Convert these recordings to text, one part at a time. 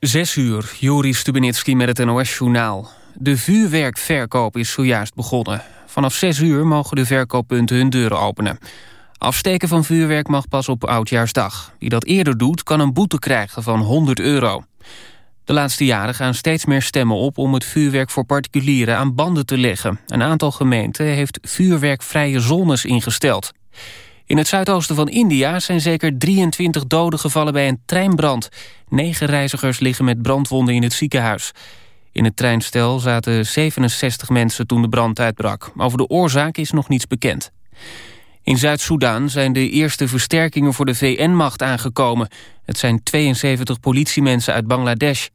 Zes uur, Joris Stubenitski met het NOS-journaal. De vuurwerkverkoop is zojuist begonnen. Vanaf zes uur mogen de verkooppunten hun deuren openen. Afsteken van vuurwerk mag pas op Oudjaarsdag. Wie dat eerder doet, kan een boete krijgen van 100 euro. De laatste jaren gaan steeds meer stemmen op om het vuurwerk voor particulieren aan banden te leggen. Een aantal gemeenten heeft vuurwerkvrije zones ingesteld. In het zuidoosten van India zijn zeker 23 doden gevallen bij een treinbrand. Negen reizigers liggen met brandwonden in het ziekenhuis. In het treinstel zaten 67 mensen toen de brand uitbrak. Over de oorzaak is nog niets bekend. In Zuid-Soedan zijn de eerste versterkingen voor de VN-macht aangekomen. Het zijn 72 politiemensen uit Bangladesh.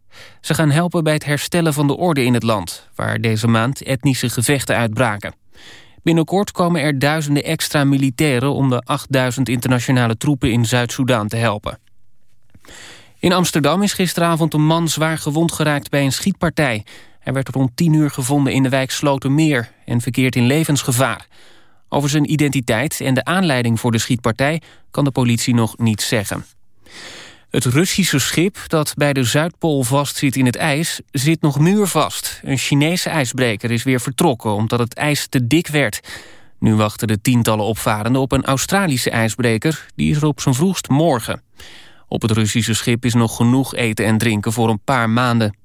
Ze gaan helpen bij het herstellen van de orde in het land... waar deze maand etnische gevechten uitbraken. Binnenkort komen er duizenden extra militairen... om de 8000 internationale troepen in Zuid-Soedan te helpen. In Amsterdam is gisteravond een man zwaar gewond geraakt bij een schietpartij. Hij werd rond 10 uur gevonden in de wijk Slotermeer... en verkeert in levensgevaar. Over zijn identiteit en de aanleiding voor de schietpartij... kan de politie nog niets zeggen. Het Russische schip dat bij de Zuidpool vastzit in het ijs... zit nog muurvast. Een Chinese ijsbreker is weer vertrokken omdat het ijs te dik werd. Nu wachten de tientallen opvarenden op een Australische ijsbreker. Die is er op zijn vroegst morgen. Op het Russische schip is nog genoeg eten en drinken voor een paar maanden.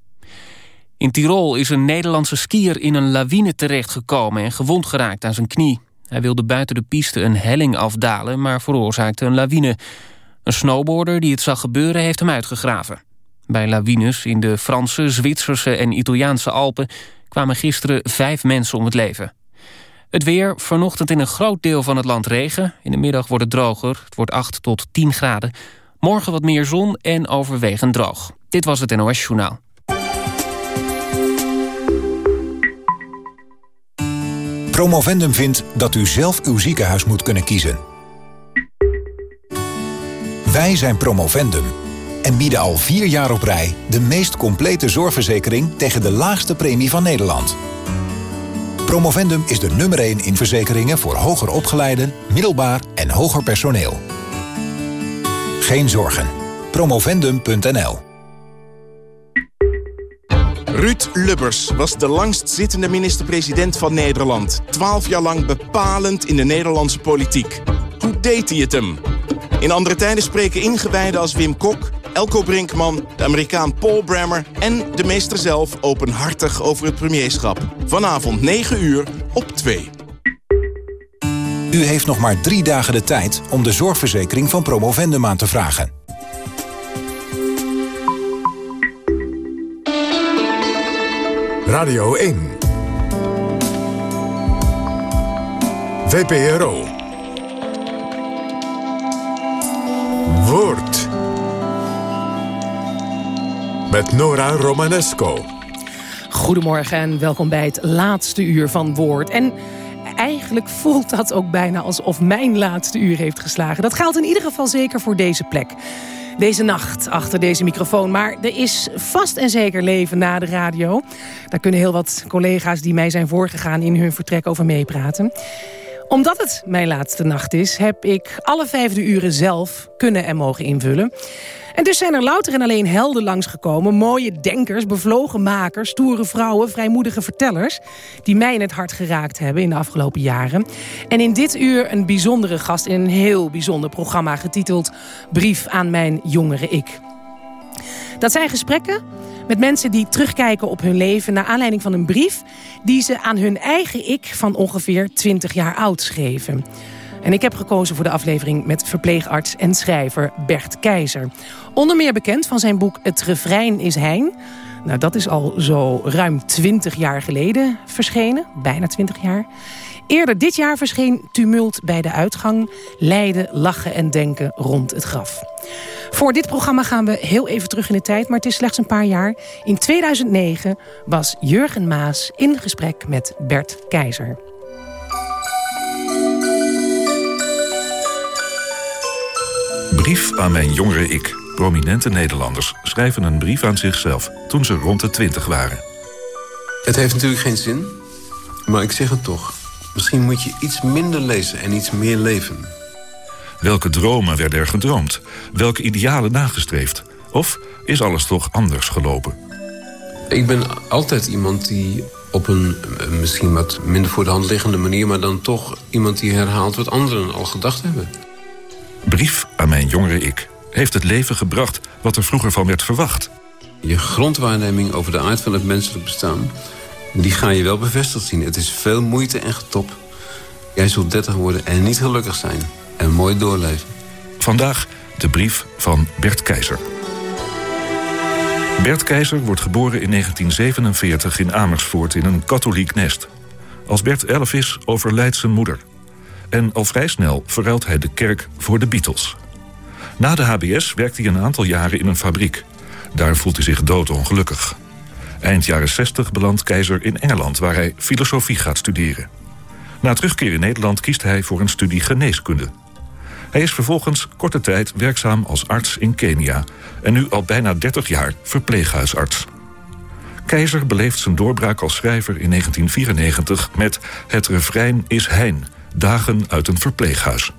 In Tirol is een Nederlandse skier in een lawine terechtgekomen... en gewond geraakt aan zijn knie. Hij wilde buiten de piste een helling afdalen... maar veroorzaakte een lawine... Een snowboarder die het zag gebeuren heeft hem uitgegraven. Bij lawines in de Franse, Zwitserse en Italiaanse Alpen... kwamen gisteren vijf mensen om het leven. Het weer, vanochtend in een groot deel van het land regen. In de middag wordt het droger, het wordt 8 tot 10 graden. Morgen wat meer zon en overwegend droog. Dit was het NOS Journaal. Promovendum vindt dat u zelf uw ziekenhuis moet kunnen kiezen. Wij zijn Promovendum en bieden al vier jaar op rij... de meest complete zorgverzekering tegen de laagste premie van Nederland. Promovendum is de nummer 1 in verzekeringen voor hoger opgeleiden, middelbaar en hoger personeel. Geen zorgen. Promovendum.nl Ruud Lubbers was de langstzittende minister-president van Nederland. Twaalf jaar lang bepalend in de Nederlandse politiek. Hoe deed hij het hem? In andere tijden spreken ingewijden als Wim Kok, Elko Brinkman, de Amerikaan Paul Brammer en de meester zelf openhartig over het premierschap. Vanavond 9 uur op 2. U heeft nog maar drie dagen de tijd om de zorgverzekering van Promovendum aan te vragen. Radio 1. VPRO. Woord. Met Nora Romanesco. Goedemorgen en welkom bij het laatste uur van Woord. En eigenlijk voelt dat ook bijna alsof mijn laatste uur heeft geslagen. Dat geldt in ieder geval zeker voor deze plek. Deze nacht achter deze microfoon. Maar er is vast en zeker leven na de radio. Daar kunnen heel wat collega's die mij zijn voorgegaan in hun vertrek over meepraten omdat het mijn laatste nacht is, heb ik alle vijfde uren zelf kunnen en mogen invullen. En dus zijn er louter en alleen helden langsgekomen. Mooie denkers, bevlogen makers, stoere vrouwen, vrijmoedige vertellers... die mij in het hart geraakt hebben in de afgelopen jaren. En in dit uur een bijzondere gast in een heel bijzonder programma... getiteld Brief aan mijn jongere ik. Dat zijn gesprekken met mensen die terugkijken op hun leven... naar aanleiding van een brief die ze aan hun eigen ik... van ongeveer 20 jaar oud schreven. En ik heb gekozen voor de aflevering met verpleegarts en schrijver Bert Keizer. Onder meer bekend van zijn boek Het refrein is Hein... Nou, dat is al zo ruim 20 jaar geleden verschenen. Bijna 20 jaar. Eerder dit jaar verscheen Tumult bij de uitgang. Lijden, lachen en denken rond het graf. Voor dit programma gaan we heel even terug in de tijd, maar het is slechts een paar jaar. In 2009 was Jurgen Maas in gesprek met Bert Keizer. Brief aan mijn jongere ik. Prominente Nederlanders schrijven een brief aan zichzelf toen ze rond de twintig waren. Het heeft natuurlijk geen zin, maar ik zeg het toch. Misschien moet je iets minder lezen en iets meer leven. Welke dromen werden er gedroomd? Welke idealen nagestreefd? Of is alles toch anders gelopen? Ik ben altijd iemand die op een eh, misschien wat minder voor de hand liggende manier... maar dan toch iemand die herhaalt wat anderen al gedacht hebben. Brief aan mijn jongere ik. Heeft het leven gebracht wat er vroeger van werd verwacht? Je grondwaarneming over de aard van het menselijk bestaan... die ga je wel bevestigd zien. Het is veel moeite en getop. Jij zult 30 worden en niet gelukkig zijn. En mooi doorleven. Vandaag de brief van Bert Keizer. Bert Keizer wordt geboren in 1947 in Amersfoort in een katholiek nest. Als Bert 11 is, overlijdt zijn moeder. En al vrij snel verruilt hij de kerk voor de Beatles. Na de HBS werkt hij een aantal jaren in een fabriek. Daar voelt hij zich doodongelukkig. Eind jaren 60 belandt Keizer in Engeland, waar hij filosofie gaat studeren. Na terugkeer in Nederland kiest hij voor een studie geneeskunde. Hij is vervolgens korte tijd werkzaam als arts in Kenia en nu al bijna 30 jaar verpleeghuisarts. Keizer beleeft zijn doorbraak als schrijver in 1994 met Het refrein is hein, dagen uit een verpleeghuis.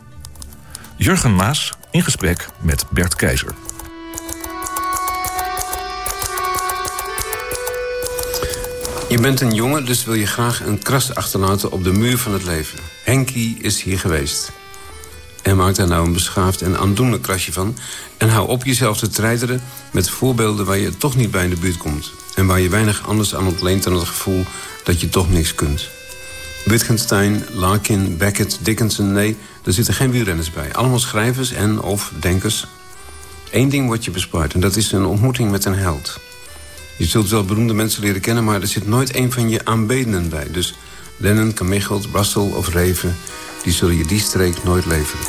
Jurgen Maas in gesprek met Bert Keizer. Je bent een jongen, dus wil je graag een kras achterlaten op de muur van het leven. Henkie is hier geweest. En maak daar nou een beschaafd en aandoenlijk krasje van. En hou op jezelf te treiteren met voorbeelden waar je toch niet bij in de buurt komt. En waar je weinig anders aan ontleent dan het gevoel dat je toch niks kunt. Wittgenstein, Larkin, Beckett, Dickinson, nee, er zitten geen wielrenners bij. Allemaal schrijvers en of denkers. Eén ding wordt je bespaard en dat is een ontmoeting met een held. Je zult wel beroemde mensen leren kennen... maar er zit nooit een van je aanbedenen bij. Dus Lennon, Kamichelt, Russell of Reven... die zullen je die streek nooit leveren.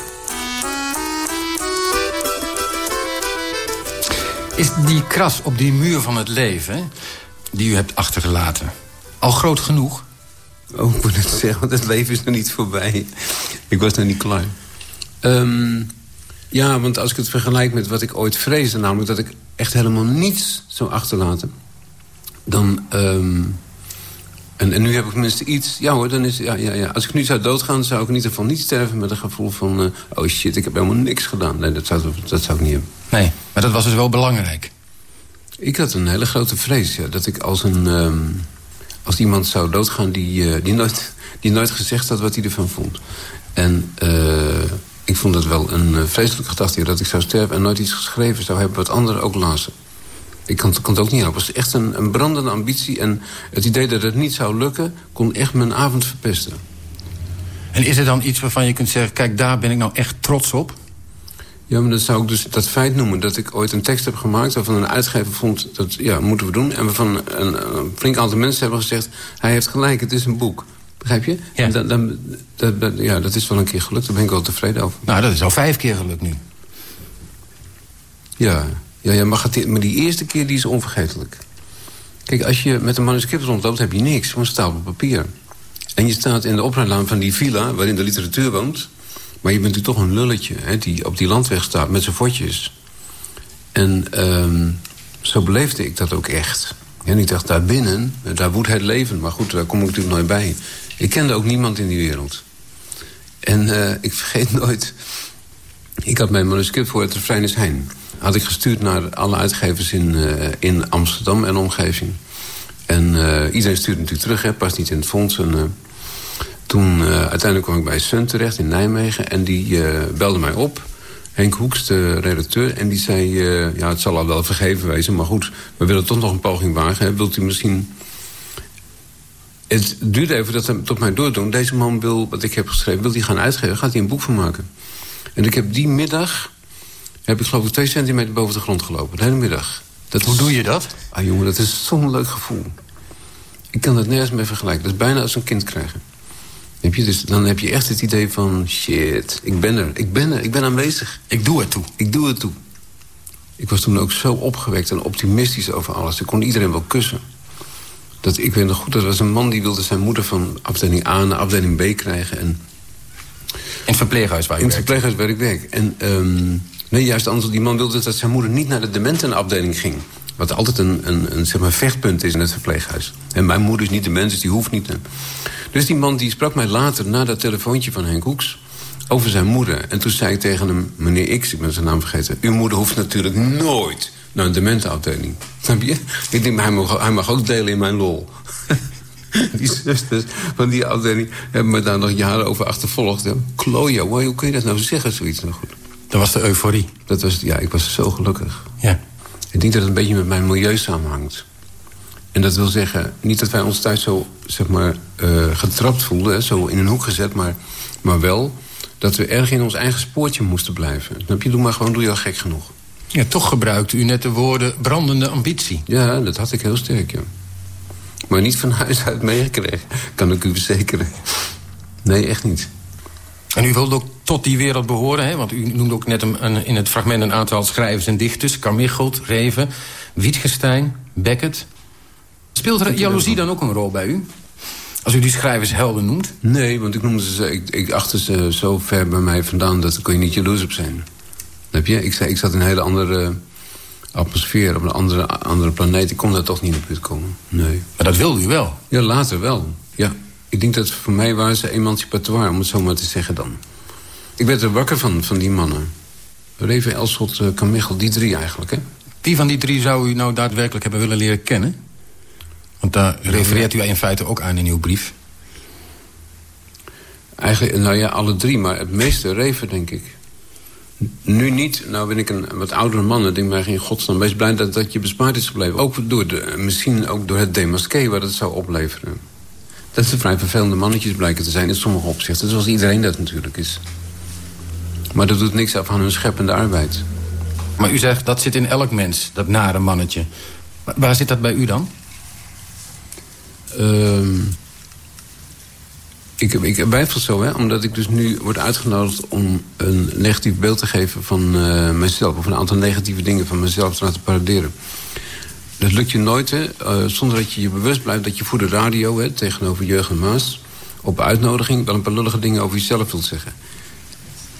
Is die kras op die muur van het leven... die u hebt achtergelaten, al groot genoeg? Oh, ik moet het zeggen, want het leven is nog niet voorbij. Ik was nog niet klaar. Um, ja, want als ik het vergelijk met wat ik ooit vreesde... namelijk dat ik echt helemaal niets zou achterlaten... dan... Um, en, en, nu heb ik tenminste iets... Ja hoor, dan is, ja, ja, ja. als ik nu zou doodgaan... zou ik in ieder geval niet sterven met een gevoel van... Uh, oh shit, ik heb helemaal niks gedaan. Nee, dat zou, dat zou ik niet hebben. Nee, maar dat was dus wel belangrijk. Ik had een hele grote vrees, ja. Dat ik als een... Um, als iemand zou doodgaan die, uh, die, nooit, die nooit gezegd had wat hij ervan vond. En... Uh, ik vond het wel een vreselijke gedachte... dat ik zou sterven en nooit iets geschreven zou hebben... wat anderen ook lazen. Ik kan, kan het ook niet helpen. Het was echt een, een brandende ambitie. En het idee dat het niet zou lukken... kon echt mijn avond verpesten. En is er dan iets waarvan je kunt zeggen... kijk, daar ben ik nou echt trots op? Ja, maar dat zou ik dus dat feit noemen. Dat ik ooit een tekst heb gemaakt waarvan een uitgever vond... dat ja, moeten we doen. En waarvan een, een flink aantal mensen hebben gezegd... hij heeft gelijk, het is een boek. Begrijp je? Ja. Dan, dan, dat, ja, dat is wel een keer gelukt. Daar ben ik wel tevreden over. Nou, dat is al vijf keer gelukt nu. Ja, ja, ja maar, maar die eerste keer die is onvergetelijk. Kijk, als je met een manuscript rondloopt, heb je niks. Gewoon stapel papier. En je staat in de oprijlaan van die villa waarin de literatuur woont. Maar je bent natuurlijk toch een lulletje hè, die op die landweg staat met zijn fotjes. En um, zo beleefde ik dat ook echt. En ik dacht, daar binnen, daar woedt het leven. Maar goed, daar kom ik natuurlijk nooit bij. Ik kende ook niemand in die wereld. En uh, ik vergeet nooit... Ik had mijn manuscript voor het refrein is Hein. Had ik gestuurd naar alle uitgevers in, uh, in Amsterdam en omgeving. En uh, iedereen stuurde natuurlijk terug, hè, past niet in het fonds. En, toen uiteindelijk kwam ik bij Sun terecht in Nijmegen. En die belde mij op. Henk Hoeks, de redacteur. En die zei, ja, het zal al wel vergeven wezen. Maar goed, we willen toch nog een poging wagen. Wilt u misschien het duurde even dat hij tot mij doordoen. Deze man wil, wat ik heb geschreven, wil hij gaan uitgeven. Gaat hij een boek van maken. En ik heb die middag, heb ik geloof ik twee centimeter boven de grond gelopen. De hele middag. Dat Hoe doe je dat? Ah jongen, dat is zo'n leuk gevoel. Ik kan dat nergens mee vergelijken. Dat is bijna als een kind krijgen. Heb je? Dus dan heb je echt het idee van... shit, ik ben er, ik ben er, ik ben aanwezig. Ik doe het toe. Ik doe het toe. Ik was toen ook zo opgewekt en optimistisch over alles. Ik kon iedereen wel kussen. Dat, ik weet nog goed, dat was een man die wilde zijn moeder van afdeling A naar afdeling B krijgen. En in het verpleeghuis waar je In het verpleeghuis waar ik werk. En um, nee, juist anders, die man wilde dat zijn moeder niet naar de dementenafdeling ging. Wat altijd een, een, een zeg maar, vechtpunt is in het verpleeghuis. En mijn moeder is niet de mens, dus die hoeft niet. Dus die man die sprak mij later, na dat telefoontje van Henk Hoeks... over zijn moeder. En toen zei ik tegen hem, meneer X, ik ben zijn naam vergeten... uw moeder hoeft natuurlijk nooit naar een dementenafdeling. Snap je? Ik denk, hij mag, hij mag ook delen in mijn lol. die zusters van die afdeling hebben me daar nog jaren over achtervolgd. Kloja, hoe kun je dat nou zeggen, zoiets? Nou goed. Dat was de euforie. Dat was, ja, ik was zo gelukkig. Ja. Ik denk dat het een beetje met mijn milieu samenhangt. En dat wil zeggen, niet dat wij ons thuis zo zeg maar, uh, getrapt voelden... zo in een hoek gezet, maar, maar wel dat we erg in ons eigen spoortje moesten blijven. Dan je, doe maar gewoon, doe je al gek genoeg. Ja, toch gebruikt u net de woorden brandende ambitie. Ja, dat had ik heel sterk, ja. Maar niet van huis uit meegekregen, kan ik u verzekeren. Nee, echt niet. En u wilde ook tot die wereld behoren, hè? want u noemde ook net een, in het fragment een aantal schrijvers en dichters. Carmichelt, Reven, Wittgenstein, Beckett. Speelt jaloezie dan ook een rol bij u? Als u die schrijvers helden noemt? Nee, want ik, noemde ze, ik, ik achter ze zo ver bij mij vandaan... dat daar kon je niet jaloers op zijn. Heb je? Ik, ik zat in een hele andere atmosfeer, op een andere, andere planeet. Ik kon daar toch niet op uitkomen. Nee. Maar dat wilde u wel? Ja, later wel. Ja. Ik denk dat voor mij waren ze emancipatoire, om het zo maar te zeggen dan. Ik werd er wakker van, van die mannen. Reven, Elschot, uh, die drie eigenlijk, hè? Wie van die drie zou u nou daadwerkelijk hebben willen leren kennen? Want daar refereert u in feite ook aan in uw brief. Eigenlijk, nou ja, alle drie, maar het meeste Reven, denk ik. Nu niet. Nou ben ik een wat oudere man. Ik denk maar geen godsnaam. Wees blij dat, dat je bespaard is gebleven. Ook door de, misschien ook door het demasqué wat het zou opleveren. Dat ze vrij vervelende mannetjes blijken te zijn in sommige opzichten. Zoals iedereen dat natuurlijk is. Maar dat doet niks af aan hun scheppende arbeid. Maar u zegt dat zit in elk mens, dat nare mannetje. Waar zit dat bij u dan? Uh, ik, ik zo, hè, omdat ik dus nu word uitgenodigd... om een negatief beeld te geven van uh, mezelf... of een aantal negatieve dingen van mezelf te laten paraderen. Dat lukt je nooit, hè, uh, zonder dat je je bewust blijft... dat je voor de radio, hè, tegenover Jurgen Maas... op uitnodiging wel een paar lullige dingen over jezelf wilt zeggen.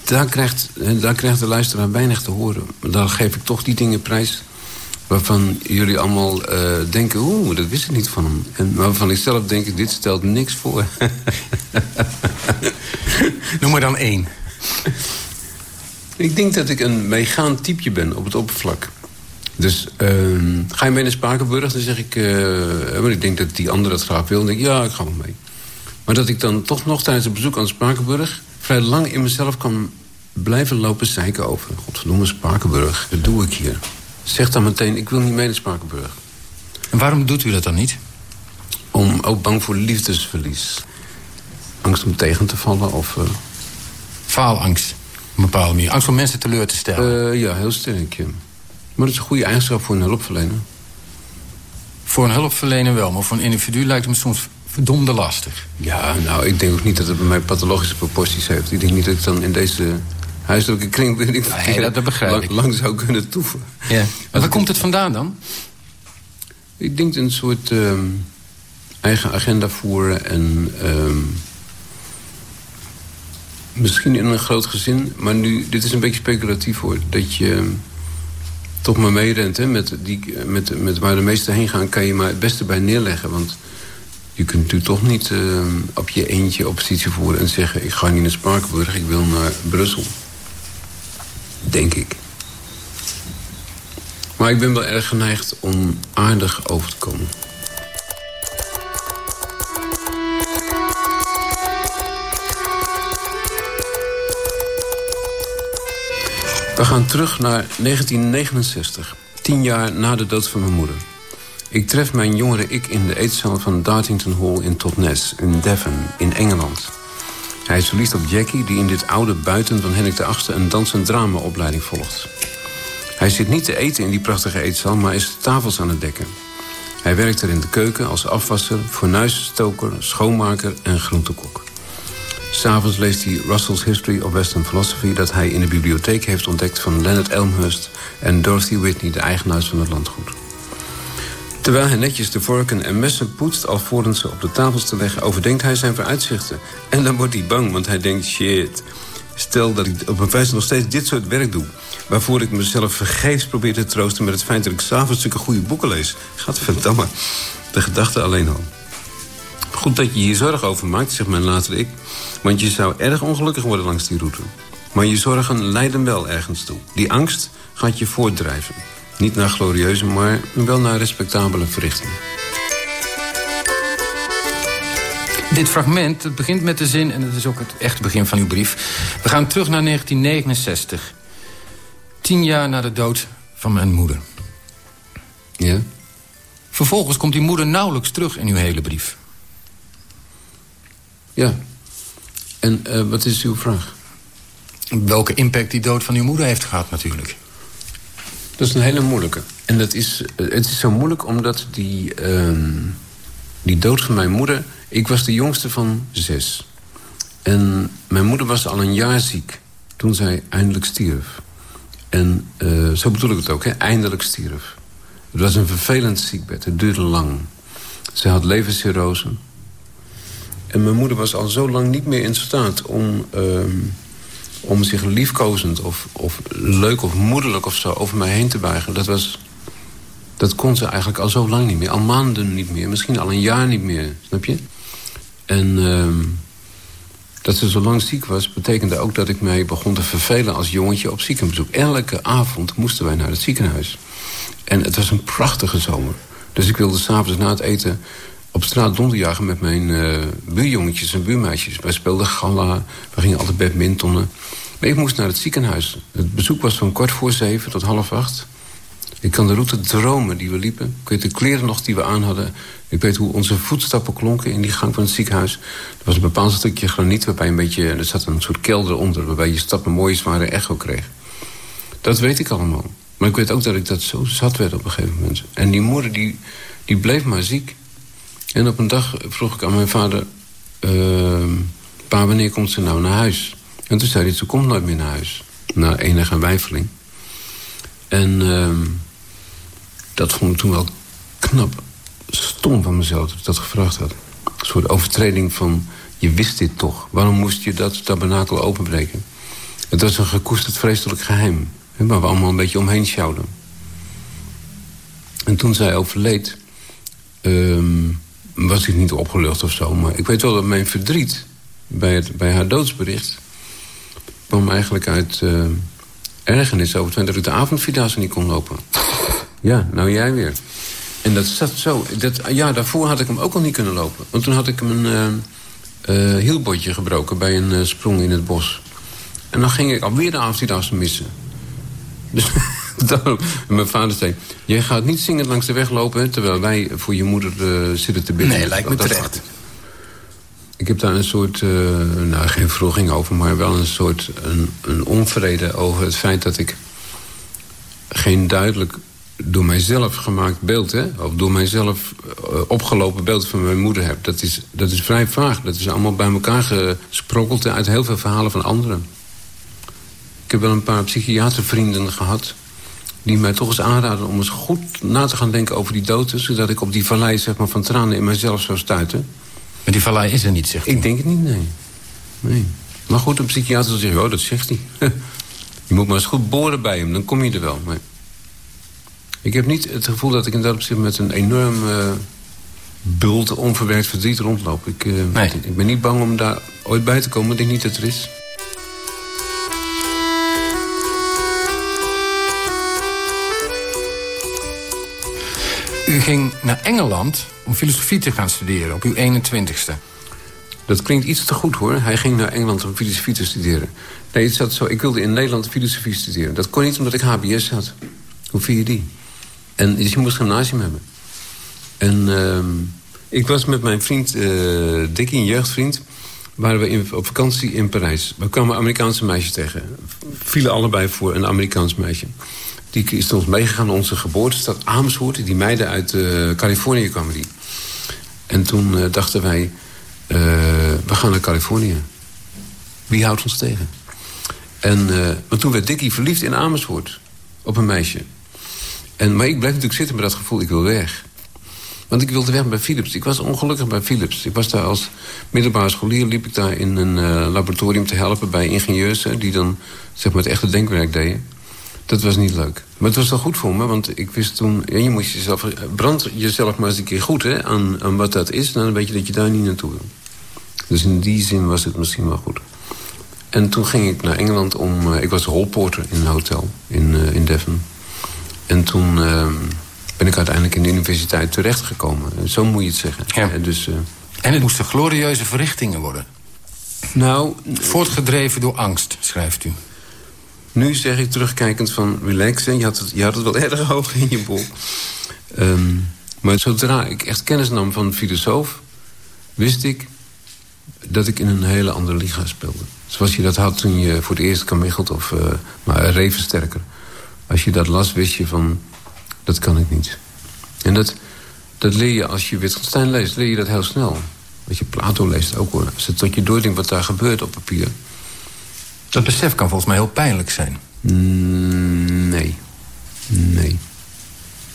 Daar krijgt, daar krijgt de luisteraar weinig te horen. Maar dan geef ik toch die dingen prijs waarvan jullie allemaal uh, denken... oeh, dat wist ik niet van hem. En waarvan ik zelf denk, dit stelt niks voor. Noem maar dan één. Ik denk dat ik een meegaand typeje ben op het oppervlak. Dus uh, ga je mee naar Spakenburg, dan zeg ik... Uh, ik denk dat die andere dat graag wil. Dan denk ik, ja, ik ga wel mee. Maar dat ik dan toch nog tijdens het bezoek aan Spakenburg... vrij lang in mezelf kan blijven lopen zeiken over... Godverdomme Spakenburg, wat doe ik hier? Zeg dan meteen, ik wil niet mee naar Spakenburg. En waarom doet u dat dan niet? Om ook bang voor liefdesverlies. Angst om tegen te vallen of... Uh... Faalangst, op een bepaalde manier. Angst om mensen teleur te stellen. Uh, ja, heel sterk, ja. Maar dat is een goede eigenschap voor een hulpverlener. Voor een hulpverlener wel, maar voor een individu lijkt het me soms verdomde lastig. Ja, nou, ik denk ook niet dat het bij mij pathologische proporties heeft. Ik denk niet dat ik dan in deze huiselijke kring nee, dat, begrijp lang, ik. lang zou kunnen toeven. Ja. Maar waar komt het vandaan dan? Ik denk een soort uh, eigen agenda voeren en... Uh, misschien in een groot gezin, maar nu, dit is een beetje speculatief hoor. Dat je toch maar meerent, hè, met, die, met, met waar de meesten heen gaan... kan je maar het beste bij neerleggen, want... Je kunt natuurlijk toch niet uh, op je eentje oppositie voeren en zeggen... ik ga niet naar Spakenburg, ik wil naar Brussel denk ik. Maar ik ben wel erg geneigd om aardig over te komen. We gaan terug naar 1969, tien jaar na de dood van mijn moeder. Ik tref mijn jongere ik in de eetzaal van Dartington Hall in Totnes, in Devon, in Engeland. Hij is verliefd op Jackie, die in dit oude buiten van Henrik Achtste... een dans- en dramaopleiding volgt. Hij zit niet te eten in die prachtige eetzaal, maar is tafels aan het dekken. Hij werkt er in de keuken als afwasser, fornuisstoker, schoonmaker en groentekok. S'avonds leest hij Russell's History of Western Philosophy... dat hij in de bibliotheek heeft ontdekt van Leonard Elmhurst... en Dorothy Whitney, de eigenaars van het landgoed. Terwijl hij netjes de vorken en messen poetst... alvorens ze op de tafels te leggen, overdenkt hij zijn vooruitzichten. En dan wordt hij bang, want hij denkt... shit, stel dat ik op een wijze nog steeds dit soort werk doe... waarvoor ik mezelf vergeefs probeer te troosten... met het feit dat ik s'avonds stukken goede boeken lees. Gadverdamme, de gedachte alleen al. Goed dat je hier zorg over maakt, zegt mijn later ik... want je zou erg ongelukkig worden langs die route. Maar je zorgen leiden wel ergens toe. Die angst gaat je voortdrijven. Niet naar glorieuze, maar wel naar respectabele verrichting. Dit fragment het begint met de zin, en dat is ook het echte begin van uw brief... we gaan terug naar 1969. Tien jaar na de dood van mijn moeder. Ja? Vervolgens komt die moeder nauwelijks terug in uw hele brief. Ja. En uh, wat is uw vraag? Welke impact die dood van uw moeder heeft gehad natuurlijk. Dat is een hele moeilijke. En dat is, uh, het is zo moeilijk omdat die, uh, die dood van mijn moeder... Ik was de jongste van zes. En mijn moeder was al een jaar ziek toen zij eindelijk stierf. En uh, zo bedoel ik het ook, hè? eindelijk stierf. Het was een vervelend ziekbed, het duurde lang. Ze had levenscirrose. En mijn moeder was al zo lang niet meer in staat om, uh, om zich liefkozend of, of leuk of moederlijk of zo over mij heen te buigen. Dat, was, dat kon ze eigenlijk al zo lang niet meer. Al maanden niet meer, misschien al een jaar niet meer, snap je? En uh, dat ze zo lang ziek was... betekende ook dat ik mij begon te vervelen als jongetje op ziekenbezoek. Elke avond moesten wij naar het ziekenhuis. En het was een prachtige zomer. Dus ik wilde s'avonds na het eten op straat donderjagen met mijn uh, buurjongetjes en buurmeisjes. Wij speelden gala, we gingen altijd badmintonnen. Maar ik moest naar het ziekenhuis. Het bezoek was van kwart voor zeven tot half acht. Ik kan de route dromen die we liepen. Ik weet de kleren nog die we aan hadden. Ik weet hoe onze voetstappen klonken in die gang van het ziekenhuis. Er was een bepaald stukje graniet waarbij een beetje... er zat een soort kelder onder waarbij je stappen mooie zware echo kreeg. Dat weet ik allemaal. Maar ik weet ook dat ik dat zo zat werd op een gegeven moment. En die moeder die, die bleef maar ziek. En op een dag vroeg ik aan mijn vader... Uh, pa, wanneer komt ze nou naar huis? En toen zei hij, ze komt nooit meer naar huis. Na enige wijfeling. En uh, dat vond ik toen wel knap stom van mezelf dat ik dat gevraagd had. Een soort overtreding van, je wist dit toch. Waarom moest je dat tabernakel openbreken? Het was een gekoesterd vreselijk geheim. Waar we allemaal een beetje omheen sjouwden. En toen zij overleed... Um, was ik niet opgelucht of zo. Maar ik weet wel dat mijn verdriet bij, het, bij haar doodsbericht... kwam eigenlijk uit uh, ergernis over het feit dat ik de avondvierdaagse niet kon lopen. Ja, nou jij weer. En dat zat zo. Dat, ja, daarvoor had ik hem ook al niet kunnen lopen. Want toen had ik hem een uh, uh, hielbotje gebroken bij een sprong in het bos. En dan ging ik alweer de avondvierdaagse missen. Dus mijn vader zei... jij gaat niet zingend langs de weg lopen... Terwijl wij voor je moeder zitten te bidden. Nee, lijkt me dat, terecht. Ik heb daar een soort, nou geen vroeging over... maar wel een soort een, een onvrede over het feit dat ik... geen duidelijk door mijzelf gemaakt beeld... Hè, of door mijzelf uh, opgelopen beeld van mijn moeder heb. Dat is, dat is vrij vaag. Dat is allemaal bij elkaar gesprokkeld uit heel veel verhalen van anderen. Ik heb wel een paar psychiatervrienden gehad... die mij toch eens aanraden om eens goed na te gaan denken over die dood... zodat ik op die vallei zeg maar, van tranen in mijzelf zou stuiten. Maar die vallei is er niet, zegt Ik denk het niet, nee. nee. Maar goed, een psychiater zal zeggen, oh, dat zegt hij. je moet maar eens goed boren bij hem, dan kom je er wel. Maar... Ik heb niet het gevoel dat ik in dat opzicht met een enorm uh, bult onverwerkt verdriet rondloop. Ik, uh, nee. ik ben niet bang om daar ooit bij te komen, ik denk niet dat er is. U ging naar Engeland om filosofie te gaan studeren op uw 21ste. Dat klinkt iets te goed hoor. Hij ging naar Engeland om filosofie te studeren. Nee, het zat zo. Ik wilde in Nederland filosofie studeren. Dat kon niet omdat ik HBS had. Hoe vind je die? En dus je moest gymnasium hebben. En uh, ik was met mijn vriend uh, Dickie, een jeugdvriend... waren we op vakantie in Parijs. We kwamen Amerikaanse meisjes tegen. Vielen allebei voor een Amerikaans meisje. Die is ons meegegaan naar onze geboortestad Amersfoort. Die meiden uit uh, Californië kwamen die. En toen uh, dachten wij... we gaan naar Californië. Wie houdt ons tegen? En maar toen werd Dickie verliefd in Amersfoort. Op een meisje. En, maar ik bleef natuurlijk zitten met dat gevoel, ik wil weg. Want ik wilde weg bij Philips. Ik was ongelukkig bij Philips. Ik was daar als middelbare scholier... liep ik daar in een laboratorium te helpen bij ingenieurs... Die dan zeg maar, het echte denkwerk deden. Dat was niet leuk. Maar het was wel goed voor me, want ik wist toen... Ja, je moest jezelf, brand jezelf maar eens een keer goed hè, aan, aan wat dat is... dan weet je dat je daar niet naartoe wil. Dus in die zin was het misschien wel goed. En toen ging ik naar Engeland om... Uh, ik was holporter in een hotel in, uh, in Devon... En toen ehm, ben ik uiteindelijk in de universiteit terechtgekomen. Zo moet je het zeggen. Ja. En Dus, eh, En het moesten glorieuze verrichtingen worden. nou, Voortgedreven door angst, schrijft u. Nu zeg ik terugkijkend van relax. En je, had het, je had het wel erg hoog in je bol. Ehm, maar zodra ik echt kennis nam van filosoof... wist ik dat ik in een hele andere liga speelde. Zoals je dat had toen je voor het eerst kamichelt of uh, maar reven sterker. Als je dat las, wist je van... dat kan ik niet. En dat, dat leer je als je Wittgenstein leest. Leer je dat heel snel. Als je Plato leest ook hoor. Als het tot je doordenkt wat daar gebeurt op papier... Dat besef kan volgens mij heel pijnlijk zijn. Mm, nee. Nee.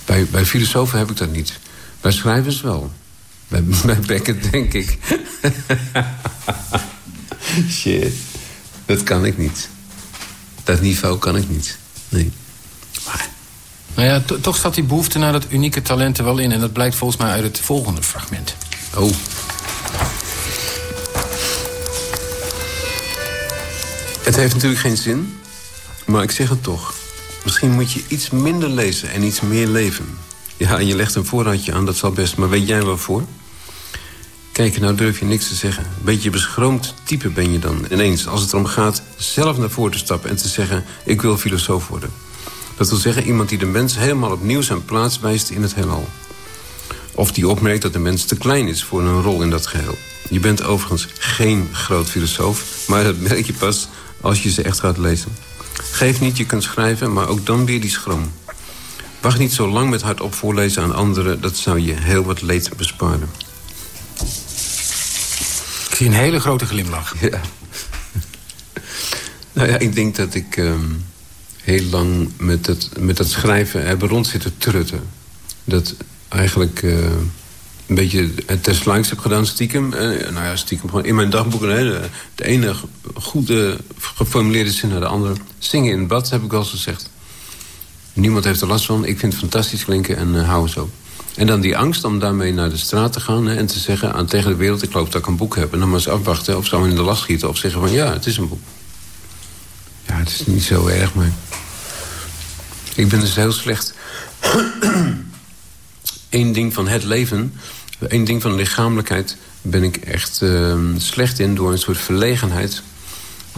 Bij, bij filosofen heb ik dat niet. Bij schrijvers wel. Bij, bij Beckett denk ik. Shit. Dat kan ik niet. Dat niveau kan ik niet. Nee. Maar... Nou ja, toch staat die behoefte naar dat unieke talent er wel in. En dat blijkt volgens mij uit het volgende fragment. Oh. Het heeft natuurlijk geen zin, maar ik zeg het toch. Misschien moet je iets minder lezen en iets meer leven. Ja, en je legt een voorraadje aan, dat zal best. Maar weet jij waarvoor? Kijk, nou durf je niks te zeggen. Beetje beschroomd type ben je dan. Ineens, als het erom gaat zelf naar voren te stappen... en te zeggen, ik wil filosoof worden. Dat wil zeggen, iemand die de mens helemaal opnieuw zijn plaats wijst in het heelal. Of die opmerkt dat de mens te klein is voor een rol in dat geheel. Je bent overigens geen groot filosoof... maar dat merk je pas als je ze echt gaat lezen. Geef niet, je kunt schrijven, maar ook dan weer die schroom. Wacht niet zo lang met hardop voorlezen aan anderen... dat zou je heel wat leed besparen. Ik zie een hele grote glimlach. Ja. nou ja, ik denk dat ik um, heel lang met dat, met dat schrijven heb rond zitten trutten. Dat eigenlijk... Uh, een beetje het tersluiks heb gedaan, stiekem. Eh, nou ja, stiekem gewoon in mijn dagboeken. Hè, de, ene goede geformuleerde zin naar de andere. Zingen in bad, heb ik wel eens gezegd. Niemand heeft er last van. Ik vind het fantastisch klinken en uh, hou zo. En dan die angst om daarmee naar de straat te gaan... En te zeggen aan tegen de wereld, ik geloof dat ik een boek heb. En dan maar eens afwachten of ze in de last schieten. Of zeggen van, ja, het is een boek. Ja, het is niet zo erg, maar... Ik ben dus heel slecht. Eén ding van het leven... Eén ding van lichamelijkheid ben ik echt uh, slecht in... door een soort verlegenheid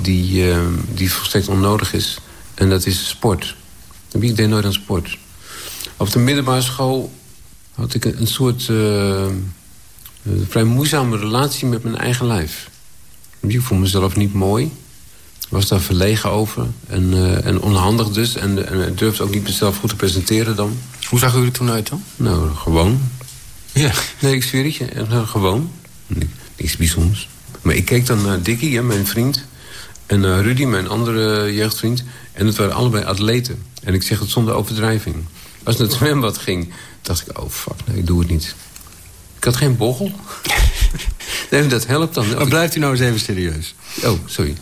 die, uh, die volstrekt onnodig is. En dat is sport. Ik deed nooit aan sport. Op de middelbare school had ik een, soort uh, vrij moeizame relatie met mijn eigen lijf. Ik vond mezelf niet mooi. Was daar verlegen over. En, uh, en onhandig dus. En, en durfde ook niet mezelf goed te presenteren dan. Hoe zag u er toen uit dan? Nou, gewoon. Ja. Nee, ik zweer het je. En, gewoon. Niks bijzonders. Maar ik keek dan naar Dickie, hè, mijn vriend. En naar Rudy, mijn andere jeugdvriend. En het waren allebei atleten. En ik zeg het zonder overdrijving. Als het naar het zwembad ging, dacht ik... oh, fuck, nee, ik doe het niet. Ik had geen bochel. nee, dat helpt dan. Maar blijft u nou eens even serieus? Oh, sorry.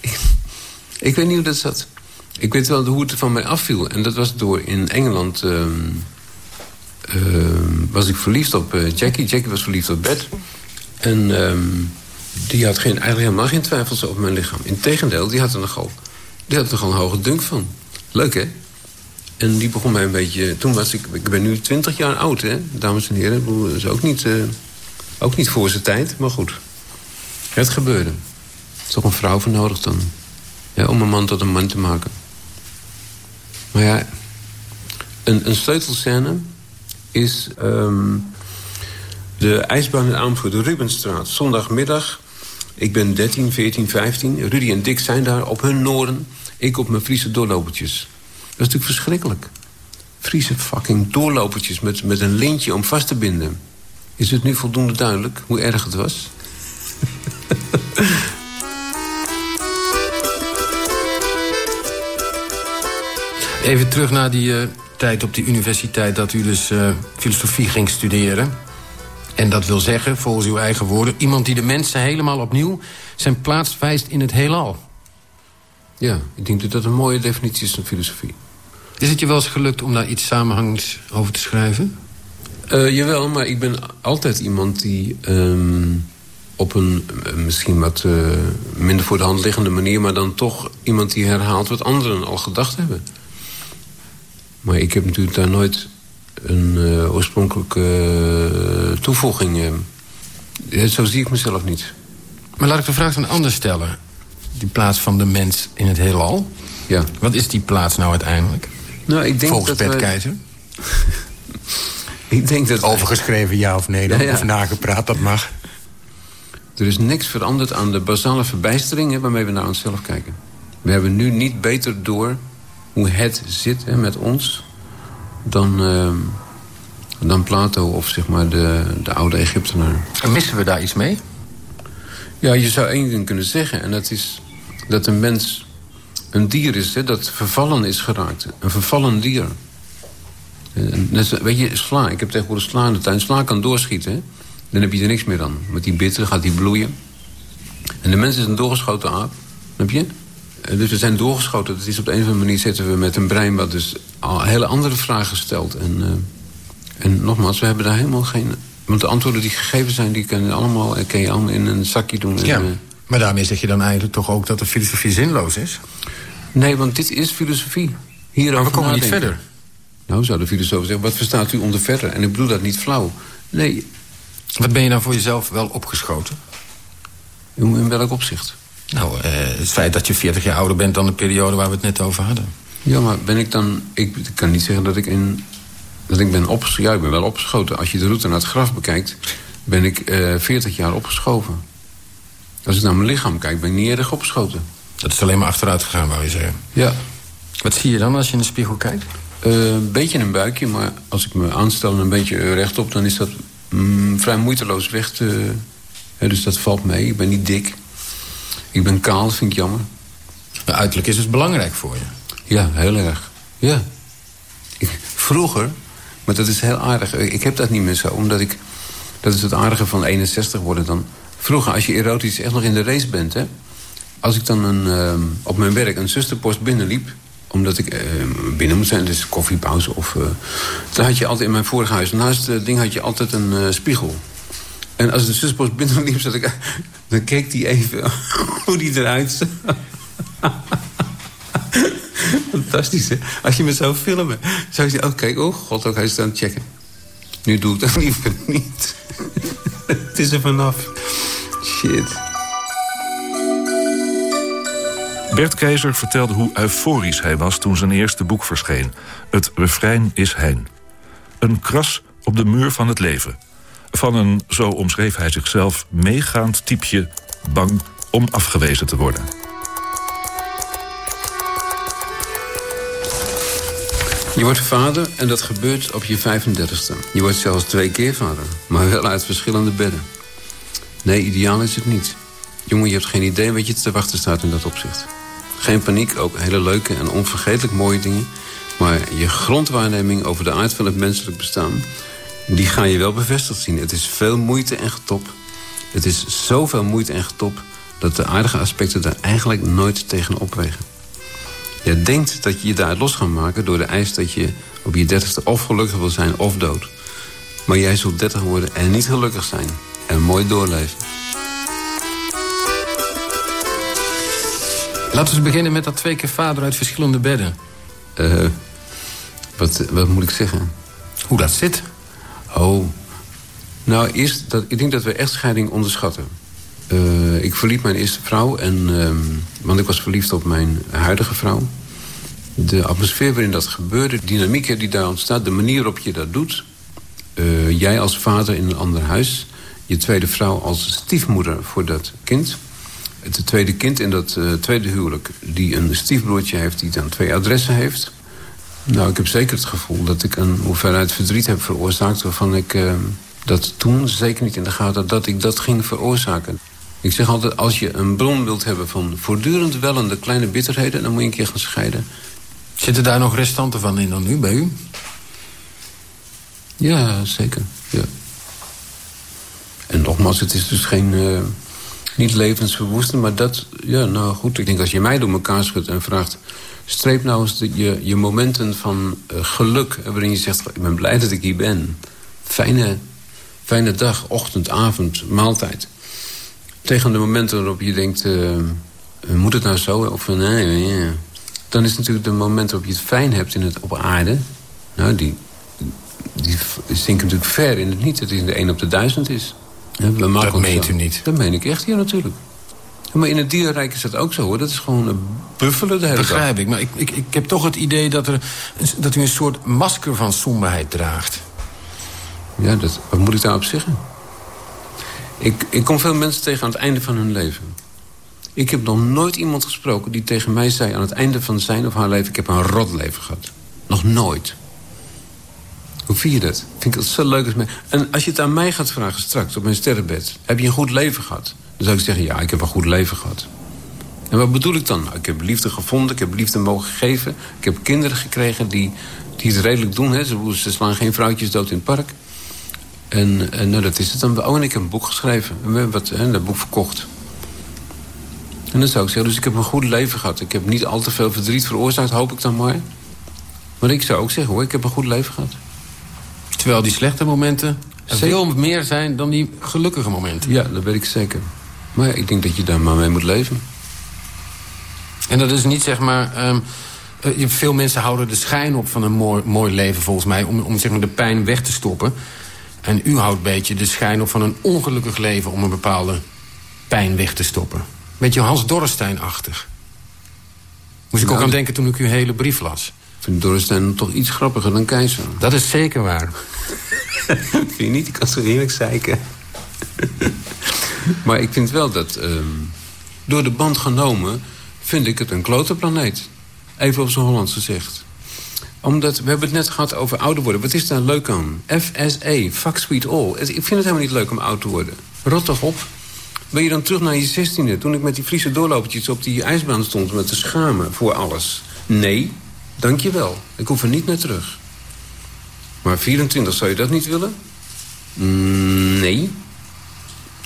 Ik, ik weet niet hoe dat zat. Ik weet wel hoe het van mij afviel. En dat was door in Engeland... Um, um, was ik verliefd op uh, Jackie. Jackie was verliefd op Bert. En um, die had geen, eigenlijk helemaal geen twijfels over mijn lichaam. Integendeel, die had er nogal, die had er nogal een hoge dunk van. Leuk, hè? En die begon mij een beetje... Toen was ik... Ik ben nu 20 jaar oud, hè, dames en heren. Dat is ook niet, uh, ook niet voor zijn tijd, maar goed. Het gebeurde. Er is toch een vrouw voor nodig dan. Ja, om een man tot een man te maken. Maar ja, een, een sleutelscène is um, de ijsbaan in Amersfoort, de Rubenstraat. Zondagmiddag, ik ben 13, 14, 15. Rudy en Dick zijn daar op hun noorden. Ik op mijn Friese doorlopertjes. Dat is natuurlijk verschrikkelijk. Friese fucking doorlopertjes met, met een lintje om vast te binden. Is het nu voldoende duidelijk hoe erg het was? Even terug naar die uh, tijd op die universiteit... dat u dus uh, filosofie ging studeren. En dat wil zeggen, volgens uw eigen woorden... iemand die de mensen helemaal opnieuw zijn plaats wijst in het heelal. Ja, ik denk dat dat een mooie definitie is van filosofie. Is het je wel eens gelukt om daar iets samenhangends over te schrijven? Uh, jawel, maar ik ben altijd iemand die... Um, op een misschien wat uh, minder voor de hand liggende manier... maar dan toch iemand die herhaalt wat anderen al gedacht hebben. Maar ik heb natuurlijk daar nooit een uh, oorspronkelijke uh, toevoeging. Uh, zo zie ik mezelf niet. Maar laat ik de vraag dan anders stellen. Die plaats van de mens in het heelal. Ja. Wat is die plaats nou uiteindelijk? Nou, ik denk Volgens dat wij... Keizer? ik denk dat Overgeschreven ja of nee dan? Ja, ja. Of nagepraat, dat mag. Er is niks veranderd aan de basale verbijstering hè, waarmee we naar onszelf kijken. We hebben nu niet beter door hoe het zit hè, met ons dan, ehm, dan Plato of zeg maar de, de oude Egyptenaar. En missen we daar iets mee? Ja, je zou één ding kunnen zeggen. En dat is dat een mens een dier is hè, dat vervallen is geraakt. Een vervallen dier. Net zo- weet je, sla. Ik heb tegenwoordig sla in de tuin. Sla kan doorschieten. Hè? Dan heb je er niks meer aan. Met die bitter gaat die bloeien. En de mens is een doorgeschoten aap. Snap je? Eh, Dus we zijn doorgeschoten. Dat is op de een of andere manier zitten we met een brein... wat dus al hele andere vragen stelt. En, eh, en nogmaals, we hebben daar helemaal geen... Want de antwoorden die gegeven zijn, die kunnen allemaal, eh, kun je allemaal in een zakje doen. En, Ja. Maar daarmee zeg je dan eigenlijk toch ook dat de filosofie zinloos is? Nee, want dit is filosofie. Hierover Maar we komen niet verder. Nou, zou de filosoof zeggen, wat verstaat u onder verder? En ik bedoel dat niet flauw. Nee, Wat ben je dan voor jezelf wel opgeschoten? in welk opzicht? Nou, eh, het feit dat je 40 jaar ouder bent dan de periode waar we het net over hadden. Ja, maar ben ik dan... Ik kan niet zeggen dat ik in... Dat ik ben opgeschoten. Ja, ik ben wel opgeschoten. Als je de route naar het graf bekijkt... ben ik eh 40 jaar opgeschoven. Als ik naar mijn lichaam kijk, ben ik niet erg opgeschoten. Dat is alleen maar achteruit gegaan, wou je zeggen. Ja, Wat zie je dan als je in de spiegel kijkt? Eh, een beetje een buikje, maar als ik me aanstel en een beetje rechtop... dan is dat mm, vrij moeiteloos weg te... hè, dus dat valt mee. Ik ben niet dik. Ik ben kaal, vind ik jammer. Nou, uiterlijk is dus belangrijk voor je. Ja, heel erg. Ja. Ik- vroeger, maar dat is heel aardig. Ik heb dat niet meer zo, omdat ik... Dat is het aardige van 61 worden dan. Vroeger, als je erotisch echt nog in de race bent, hè... Als ik dan een, ehm, op mijn werk een zusterpost binnenliep... omdat ik ehm, binnen moet zijn, dus koffiepauze of... eh, dan had je altijd in mijn vorige huis... naast het ding had je altijd een eh, spiegel. En als de zusterpost binnenliep, zat ik... dan keek die even hoe die eruit zag. Fantastisch, hè? Als je me zou filmen, zou je zeggen... oh, kijk, oh god, ook hij is aan het checken. Nu doe ik dat liever niet. het is er vanaf. Shit. Bert Keizer vertelde hoe euforisch hij was toen zijn eerste boek verscheen. Het refrein is hein. Een kras op de muur van het leven. Van een, zo omschreef hij zichzelf, meegaand typje bang om afgewezen te worden. Je wordt vader en dat gebeurt op je 35ste. Je wordt zelfs twee keer vader, maar wel uit verschillende bedden. Nee, ideaal is het niet. Jongen, je hebt geen idee wat je te wachten staat in dat opzicht. Geen paniek, ook hele leuke en onvergetelijk mooie dingen. Maar je grondwaarneming over de aard van het menselijk bestaan... die ga je wel bevestigd zien. Het is veel moeite en getop. Het is zoveel moeite en getop... dat de aardige aspecten daar eigenlijk nooit tegen opwegen. Je denkt dat je je daaruit los gaat maken door de eis dat je op je dertigste of gelukkig wil zijn of dood. Maar jij zult dertig worden en niet gelukkig zijn. En mooi doorleven. Laten we beginnen met dat twee keer vader uit verschillende bedden. Eh, wat, wat moet ik zeggen? Hoe dat zit. Oh, nou eerst, dat, ik denk dat we echtscheiding onderschatten. Eh, ik verliet mijn eerste vrouw, en, ehm, want ik was verliefd op mijn huidige vrouw. De atmosfeer waarin dat gebeurde, de dynamiek die daar ontstaat... de manier waarop je dat doet. Eh, jij als vader in een ander huis. Je tweede vrouw als stiefmoeder voor dat kind. Het tweede kind in dat eh, tweede huwelijk... die een stiefbroertje heeft die dan twee adressen heeft... Nou, ik heb zeker het gevoel dat ik een hoeveelheid verdriet heb veroorzaakt... waarvan ik eh, dat toen zeker niet in de gaten had dat ik dat ging veroorzaken. Ik zeg altijd, als je een bron wilt hebben van voortdurend wellende kleine bitterheden... dan moet je een keer gaan scheiden. Zitten daar nog restanten van in dan nu bij u? Ja, zeker. Ja. En nogmaals, het is dus geen... eh, niet levensverwoestend, maar dat... Ja, nou goed, ik denk als je mij door elkaar schudt en vraagt... streep nou eens de- je, je momenten van eh, geluk... eh, waarin je zegt, ik ben blij dat ik hier ben. Fijne, fijne dag, ochtend, avond, maaltijd. Tegen de momenten waarop je denkt... eh, moet het nou zo? Of nee, dan is natuurlijk de moment waarop je het fijn hebt in het, op aarde... Nou, die, die zinken natuurlijk ver in het niet. Dat het in de 1 op de duizend is. we maken dat meent u niet? Dat meen ik echt, ja natuurlijk. Maar in het dierenrijk is dat ook zo, hoor. Dat is gewoon een buffelen de hele Begrijp ik, maar ik, ik, ik heb toch het idee dat, er, dat u een soort masker van somberheid draagt. Ja, dat, wat moet ik daarop zeggen? Ik, ik kom veel mensen tegen aan het einde van hun leven. Ik heb nog nooit iemand gesproken die tegen mij zei... aan het einde van zijn of haar leven... ik heb een rot leven gehad. Nog nooit. Hoe vier je dat? Vind ik het zo leuk. Als En als je het aan mij gaat vragen straks op mijn sterrenbed... heb je een goed leven gehad? Dan zou ik zeggen, ja, ik heb een goed leven gehad. En wat bedoel ik dan? Nou, ik heb liefde gevonden, ik heb liefde mogen geven. Ik heb kinderen gekregen die, die het redelijk doen. Hè. Ze, ze slaan geen vrouwtjes dood in het park. En, en nou, dat is het dan. Oh, en ik heb een boek geschreven. En we hebben wat, hè, dat boek verkocht. En dan zou ik zeggen, dus ik heb een goed leven gehad. Ik heb niet al te veel verdriet veroorzaakt, hoop ik dan maar. Maar ik zou ook zeggen, hoor, ik heb een goed leven gehad. Terwijl die slechte momenten veel meer zijn dan die gelukkige momenten. Ja, dat weet ik zeker. Maar ik denk dat je daar maar mee moet leven. En dat is niet zeg maar... Um, veel mensen houden de schijn op van een mooi, mooi leven volgens mij... om, om zeg maar, de pijn weg te stoppen. En u houdt een beetje de schijn op van een ongelukkig leven... om een bepaalde pijn weg te stoppen. Beetje Hans Dorrestein-achtig. Moest ik ook nou, aan denken toen ik uw hele brief las. Ik vind Dorrestein toch iets grappiger dan Keizer. Dat is zeker waar. vind je niet? Ik kan zo eerlijk zeiken. maar ik vind wel dat... Ehm, door de band genomen vind ik het een klote planeet. Even op zijn Hollands gezegd. Omdat, we hebben het net gehad over ouder worden. Wat is daar leuk aan? FSA, fuck sweet all. Ik vind het helemaal niet leuk om oud te worden. Rot toch op. Ben je dan terug naar je zestiende... toen ik met die Friese doorlopertjes op die ijsbaan stond... met te schamen voor alles? Nee, dank je wel. Ik hoef er niet naar terug. Maar 24, zou je dat niet willen? Mm, nee.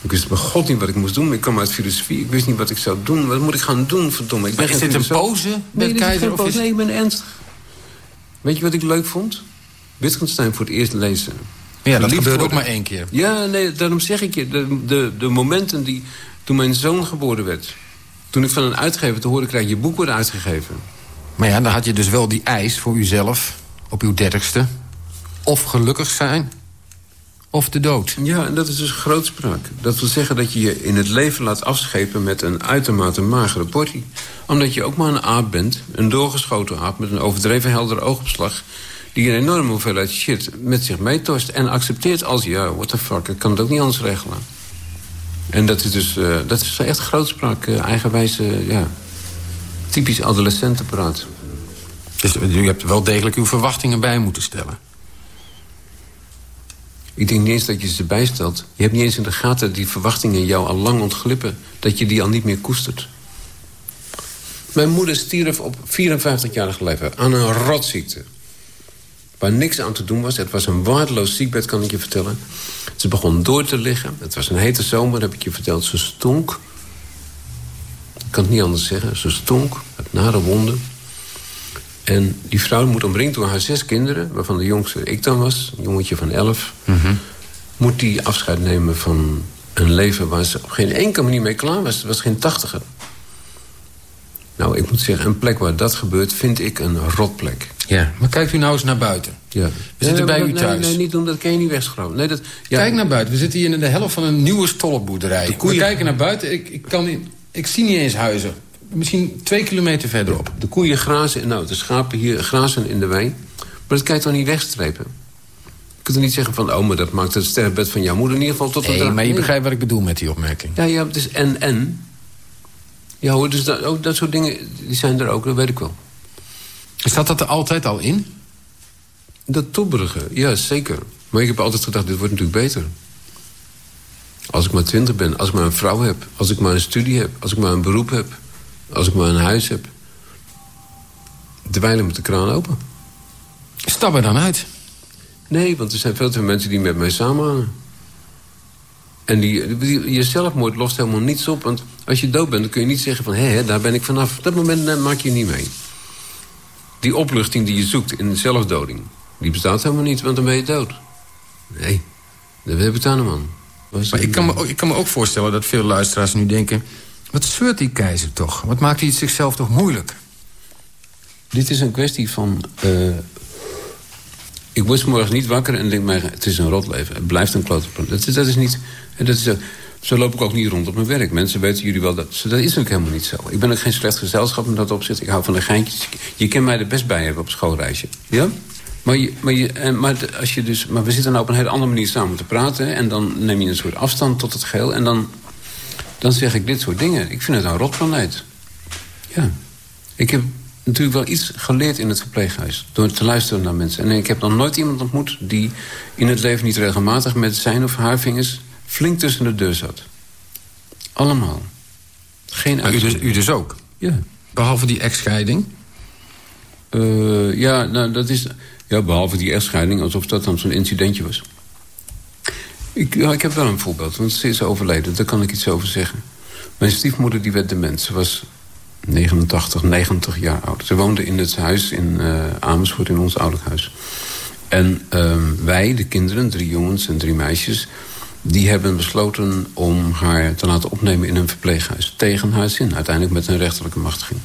Ik wist bij god niet wat ik moest doen. Ik kwam uit filosofie. Ik wist niet wat ik zou doen. Wat moet ik gaan doen, verdomme? Ik ben is dit een pose met nee, Keizer? Of is... Nee, ik ben ernstig. Weet je wat ik leuk vond? Wittgenstein voor het eerst lezen. Ja, dat gebeurde ook maar één keer. Ja, nee, daarom zeg ik je. De, de, de momenten die... Toen mijn zoon geboren werd... Toen ik van een uitgever te horen kreeg... je boek wordt uitgegeven. Maar ja, dan had je dus wel die eis voor uzelf... op uw dertigste. Of gelukkig zijn... of de dood. Ja, en dat is dus grootspraak. Dat wil zeggen dat je je in het leven laat afschepen... met een uitermate magere portie. Omdat je ook maar een aap bent. Een doorgeschoten aap met een overdreven heldere oogopslag die een enorme hoeveelheid shit met zich meetorst... en accepteert als, ja, what the fuck, ik kan het ook niet anders regelen. En dat is dus uh, dat is echt grootspraak, uh, eigenwijze, ja, typisch adolescentenpraat. Dus u hebt wel degelijk uw verwachtingen bij moeten stellen. Ik denk niet eens dat je ze bijstelt. Je hebt niet eens in de gaten die verwachtingen jou al lang ontglippen. Dat je die al niet meer koestert. Mijn moeder stierf op 54-jarige leeftijd aan een rotziekte waar niks aan te doen was. Het was een waardeloos ziekbed, kan ik je vertellen. Ze begon door te liggen. Het was een hete zomer, heb ik je verteld. Ze stonk. Ik kan het niet anders zeggen. Ze stonk, met nare wonden. En die vrouw moet omringd door haar zes kinderen... waarvan de jongste ik dan was, een jongetje van elf... Mhm. moet die afscheid nemen van een leven waar ze op geen enkele manier mee klaar was. Het was geen tachtiger. Nou, ik moet zeggen, een plek waar dat gebeurt... vind ik een rotplek. Ja, maar kijkt u nou eens naar buiten. Ja. We zitten bij u thuis. Nee, niet doen, dat kan je niet wegschromen. Nee, dat, ja. Kijk naar buiten. We zitten hier in de helft van een nieuwe stollenboerderij. We kijken naar buiten. Ik, ik, kan ik zie niet eens huizen. Misschien twee kilometer verderop. De koeien grazen, nou, de schapen hier grazen in de wei. Maar dat kan je toch niet wegstrepen? Je kunt er niet zeggen van, oh, maar dat maakt het sterrenbed van jouw moeder in ieder geval tot Nee, maar je begrijpt wat ik bedoel met die opmerking. Ja, ja, het is en-en. Ja hoor, dus dat, ook dat soort dingen die zijn er ook, dat weet ik wel. Staat dat er altijd al in? Dat toebruggen, ja zeker. Maar ik heb altijd gedacht, dit wordt natuurlijk beter. Als ik maar twintig ben, als ik maar een vrouw heb... als ik maar een studie heb, als ik maar een beroep heb... als ik maar een huis heb... dweilen met de kraan open. Stap er dan uit. Nee, want er zijn veel te veel mensen die met mij samenhangen. En die, die, je zelfmoord lost helemaal niets op. Want als je dood bent, dan kun je niet zeggen van... hé, daar ben ik vanaf. Op dat moment maak je niet mee. Die opluchting die je zoekt in zelfdoding... die bestaat helemaal niet, want dan ben je dood. Nee, dat heb ik aan man. Maar ik kan, me, ik kan me ook voorstellen dat veel luisteraars nu denken... wat zeurt die keizer toch? Wat maakt hij het zichzelf toch moeilijk? Dit is een kwestie van... Uh, ik word morgen niet wakker en denk maar... het is een rotleven. Het blijft een klote dat, is, dat is niet... Dat is, zo loop ik ook niet rond op mijn werk. Mensen weten jullie wel dat... Dat is ook helemaal niet zo. Ik ben ook geen slecht gezelschap in dat opzicht. Ik hou van de geintjes. Je kan mij er best bij hebben op schoolreisje. Ja? Maar, je, maar, je, maar, als je dus, maar we zitten nou op een hele andere manier samen te praten. En dan neem je een soort afstand tot het geheel. En dan, dan zeg ik dit soort dingen. Ik vind het een rotplaneet. Ja. Ik heb natuurlijk wel iets geleerd in het verpleeghuis. Door te luisteren naar mensen. En ik heb nog nooit iemand ontmoet die in het leven niet regelmatig... met zijn of haar vingers flink tussen de deur zat. Allemaal. Geen u dus, u dus ook? Ja. Behalve die echtscheiding? Uh, ja, nou, dat is... Ja, behalve die echtscheiding, alsof dat dan zo'n incidentje was. Ik, heb wel een voorbeeld, want ze is overleden. Daar kan ik iets over zeggen. Mijn stiefmoeder die werd dement. Ze was 89, 90 jaar oud. Ze woonde in het huis in uh, Amersfoort, in ons ouderlijk huis. En um, wij, de kinderen, drie jongens en drie meisjes... die hebben besloten om haar te laten opnemen in een verpleeghuis. Tegen haar zin, uiteindelijk met een rechterlijke machtiging.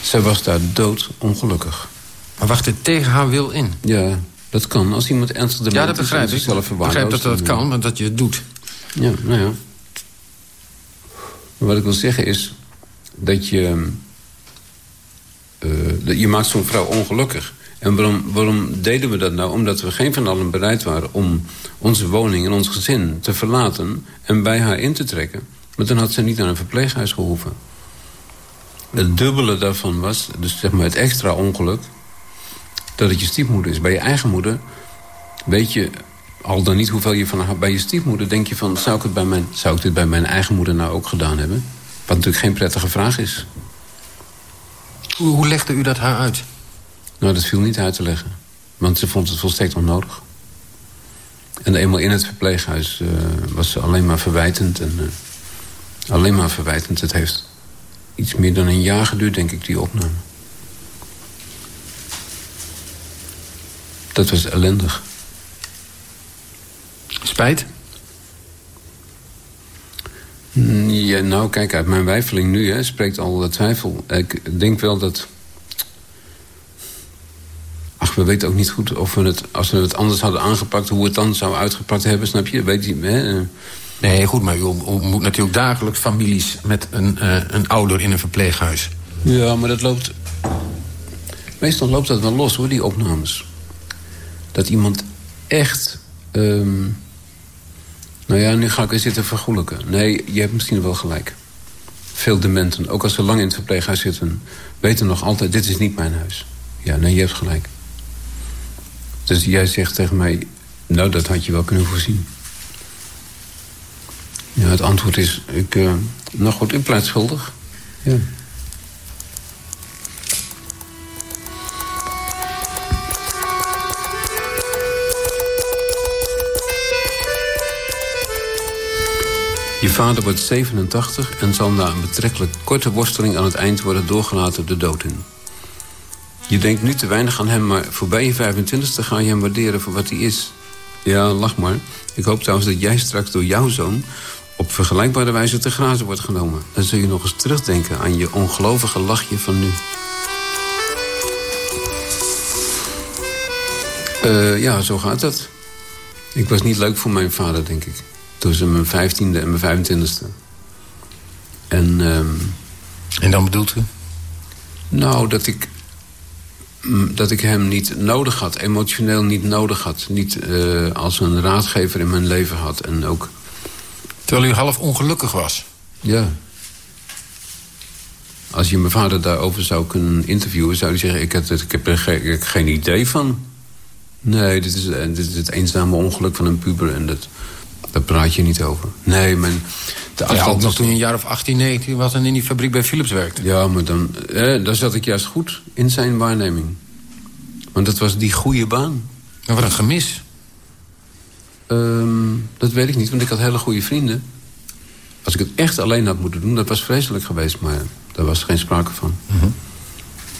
Zij was daar dood ongelukkig. Maar wacht het tegen haar wil in? Ja, dat kan. Als iemand ernstig de Ja, dat begrijp ik. Ik begrijp dat dat kan, maar dat je het doet. Ja, nou ja. Maar wat ik wil zeggen is dat je... Uh, je maakt zo'n vrouw ongelukkig. En waarom, waarom deden we dat nou? Omdat we geen van allen bereid waren om onze woning en ons gezin te verlaten... en bij haar in te trekken. Maar dan had ze niet naar een verpleeghuis gehoeven. Het dubbele daarvan was, dus zeg maar het extra ongeluk... dat het je stiefmoeder is. Bij je eigen moeder weet je al dan niet hoeveel je van haar... Bij je stiefmoeder denk je van, zou ik, het bij mijn, zou ik dit bij mijn eigen moeder nou ook gedaan hebben? Wat natuurlijk geen prettige vraag is. Hoe, hoe legde u dat haar uit? Nou, dat viel niet uit te leggen. Want ze vond het volstrekt onnodig. En eenmaal in het verpleeghuis uh, was ze alleen maar verwijtend. En, uh, alleen maar verwijtend. Het heeft iets meer dan een jaar geduurd, denk ik, die opname. Dat was ellendig. Spijt? Mm, ja, nou, kijk, uit mijn wijfeling nu hè, spreekt al de twijfel. Ik denk wel dat... Ach, we weten ook niet goed of we het... als we het anders hadden aangepakt... hoe het dan zou uitgepakt hebben, snap je? Weet je hè? Nee, goed, maar u moet natuurlijk dagelijks families... met een, uh, een ouder in een verpleeghuis. Ja, maar dat loopt... Meestal loopt dat wel los, hoor, die opnames. Dat iemand echt... Um... Nou ja, nu ga ik weer zitten vergoelijken. Nee, je hebt misschien wel gelijk. Veel dementen, ook als ze lang in het verpleeghuis zitten... weten nog altijd, dit is niet mijn huis. Ja, nee, je hebt gelijk. Dus jij zegt tegen mij... nou, dat had je wel kunnen voorzien. Ja, het antwoord is... Ik, uh, nou goed, ik pleit schuldig. Ja. Je vader wordt 87 en zal na een betrekkelijk korte worsteling aan het eind worden doorgelaten de dood in. Je denkt nu te weinig aan hem, maar voorbij je 25ste ga je hem waarderen voor wat hij is. Ja, lach maar. Ik hoop trouwens dat jij straks door jouw zoon op vergelijkbare wijze te grazen wordt genomen. Dan zul je nog eens terugdenken aan je ongelovige lachje van nu. Uh, ja, zo gaat dat. Ik was niet leuk voor mijn vader, denk ik. Tussen mijn vijftiende en mijn vijfentwintigste. En, um, en dan bedoelt u? Nou, dat ik, mm, dat ik hem niet nodig had. Emotioneel niet nodig had. Niet uh, als een raadgever in mijn leven had. En ook... Terwijl u half ongelukkig was? Ja. Als je mijn vader daarover zou kunnen interviewen... zou hij zeggen, ik heb, ik heb er geen, geen idee van. Nee, dit is, eh, dit is het eenzame ongeluk van een puber. En dat, daar praat je niet over. Nee, mijn... De ja, ook nog toen je een jaar of 18, 19 was en in die fabriek bij Philips werkte. Ja, maar dan, eh, daar zat ik juist goed in zijn waarneming. Want dat was die goede baan. Maar wat een gemis. Um, dat weet ik niet, want ik had hele goede vrienden. Als ik het echt alleen had moeten doen, dat was vreselijk geweest. Maar daar was geen sprake van. Mm -hmm.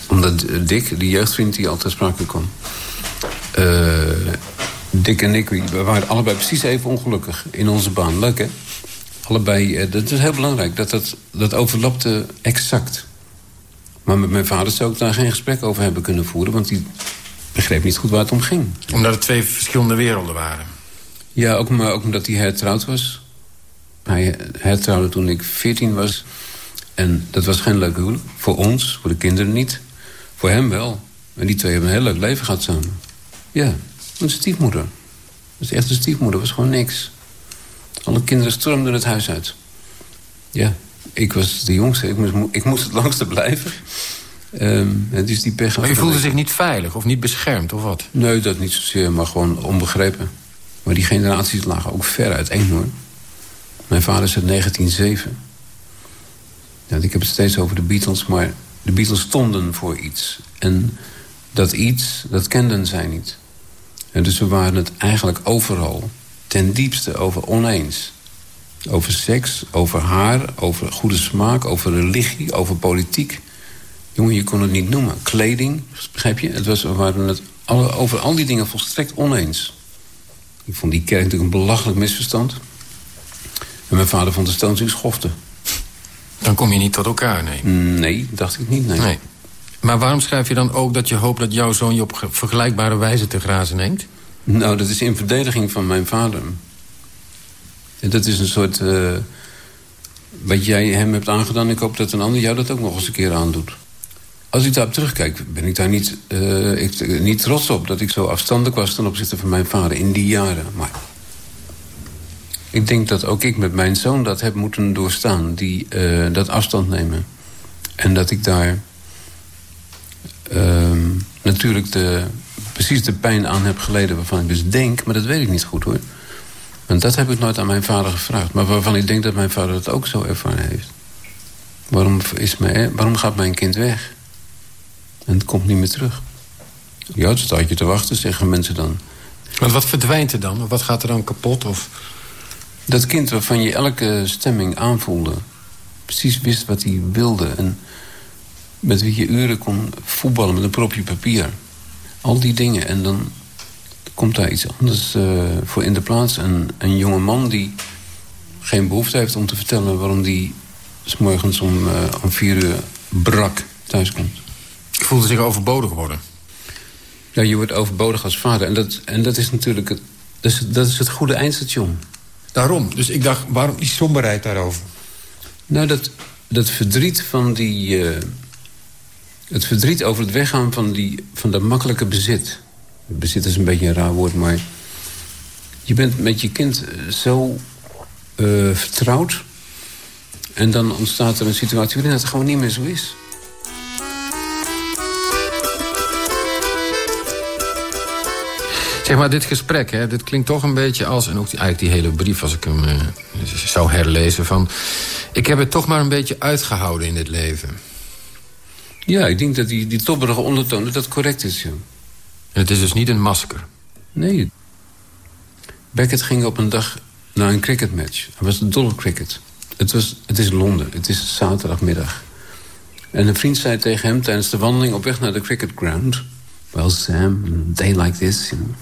Omdat Dick, die jeugdvriend die altijd sprake kwam... Uh, Dick en ik, we waren allebei precies even ongelukkig in onze baan. Leuk, hè? Allebei, eh, dat is heel belangrijk. Dat, dat, dat overlapte exact. Maar met mijn vader zou ik daar geen gesprek over hebben kunnen voeren... want die begreep niet goed waar het om ging. Omdat het twee verschillende werelden waren? Ja, ook, maar ook omdat hij hertrouwd was. Hij hertrouwde toen ik 14 was. En dat was geen leuk huwelijk. Voor ons, voor de kinderen niet. Voor hem wel. En die twee hebben een heel leuk leven gehad samen. Ja, een stiefmoeder. Is echt een stiefmoeder, was gewoon niks. Alle kinderen stormden het huis uit. Ja, ik was de jongste. Ik moest, ik moest het langste blijven. Um, dus die pech maar je voelde zich niet veilig of niet beschermd, of wat? Nee, dat niet zozeer, maar gewoon onbegrepen. Maar die generaties lagen ook ver uiteen, hoor. Mijn vader is uit 1907. Ja, ik heb het steeds over de Beatles, maar de Beatles stonden voor iets. En dat iets, dat kenden zij niet. En dus we waren het eigenlijk overal ten diepste over oneens. Over seks, over haar, over goede smaak, over religie, over politiek. Jongen, je kon het niet noemen. Kleding, begrijp je? Het was, we waren het alle, over al die dingen volstrekt oneens. Ik vond die kerk natuurlijk een belachelijk misverstand. En mijn vader vond de Stones schofte. Dan kom je niet tot elkaar, nee? Nee, dacht ik niet, nee. nee. Maar waarom schrijf je dan ook dat je hoopt dat jouw zoon je op vergelijkbare wijze te grazen neemt? Nou, dat is in verdediging van mijn vader. En dat is een soort... Uh, wat jij hem hebt aangedaan, ik hoop dat een ander jou dat ook nog eens een keer aandoet. Als ik daarop terugkijk, ben ik daar niet, uh, niet trots op... dat ik zo afstandelijk was ten opzichte van mijn vader in die jaren. Maar ik denk dat ook ik met mijn zoon dat heb moeten doorstaan. Die, dat afstand nemen. En dat ik daar natuurlijk de, precies de pijn aan heb geleden... waarvan ik dus denk, maar dat weet ik niet goed hoor. Want dat heb ik nooit aan mijn vader gevraagd. Maar waarvan ik denk dat mijn vader het ook zo ervaren heeft. Waarom, is mijn, waarom gaat mijn kind weg? En het komt niet meer terug. Ja, het staat je te wachten, zeggen mensen dan. Want wat verdwijnt er dan? Of wat gaat er dan kapot? Of... Dat kind waarvan je elke stemming aanvoelde. Precies wist wat hij wilde. En met wie je uren kon voetballen met een propje papier. Al die dingen. En dan komt daar iets anders uh, voor in de plaats. Een, een jonge man die geen behoefte heeft om te vertellen... waarom die s morgens om, uh, om vier uur brak thuis komt. Voelde zich overbodig worden. Ja, je wordt overbodig als vader. En dat, en dat is natuurlijk het, dat is, dat is het goede eindstation. Daarom. Dus ik dacht, waarom die somberheid daarover? Nou, dat, dat verdriet van die... Uh, het verdriet over het weggaan van, die, van dat makkelijke bezit. Bezit is een beetje een raar woord, maar... je bent met je kind eh, zo uh, vertrouwd... en dan ontstaat er een situatie waarin het gewoon niet meer zo is. Zeg maar, dit gesprek, hè, dit klinkt toch een beetje als... en ook die, eigenlijk die hele brief, als ik hem uh, zou herlezen... van ik heb het toch maar een beetje uitgehouden in dit leven. Ja, ik denk dat die, die tobberige ondertoon dat dat correct is, ja. het is dus niet een masker? Nee. Beckett ging op een dag naar een cricketmatch. Hij was dolle cricket. Het, was, het is Londen, het is zaterdagmiddag. En een vriend zei tegen hem tijdens de wandeling op weg naar de cricket ground... Well, Sam, a day like this, you know,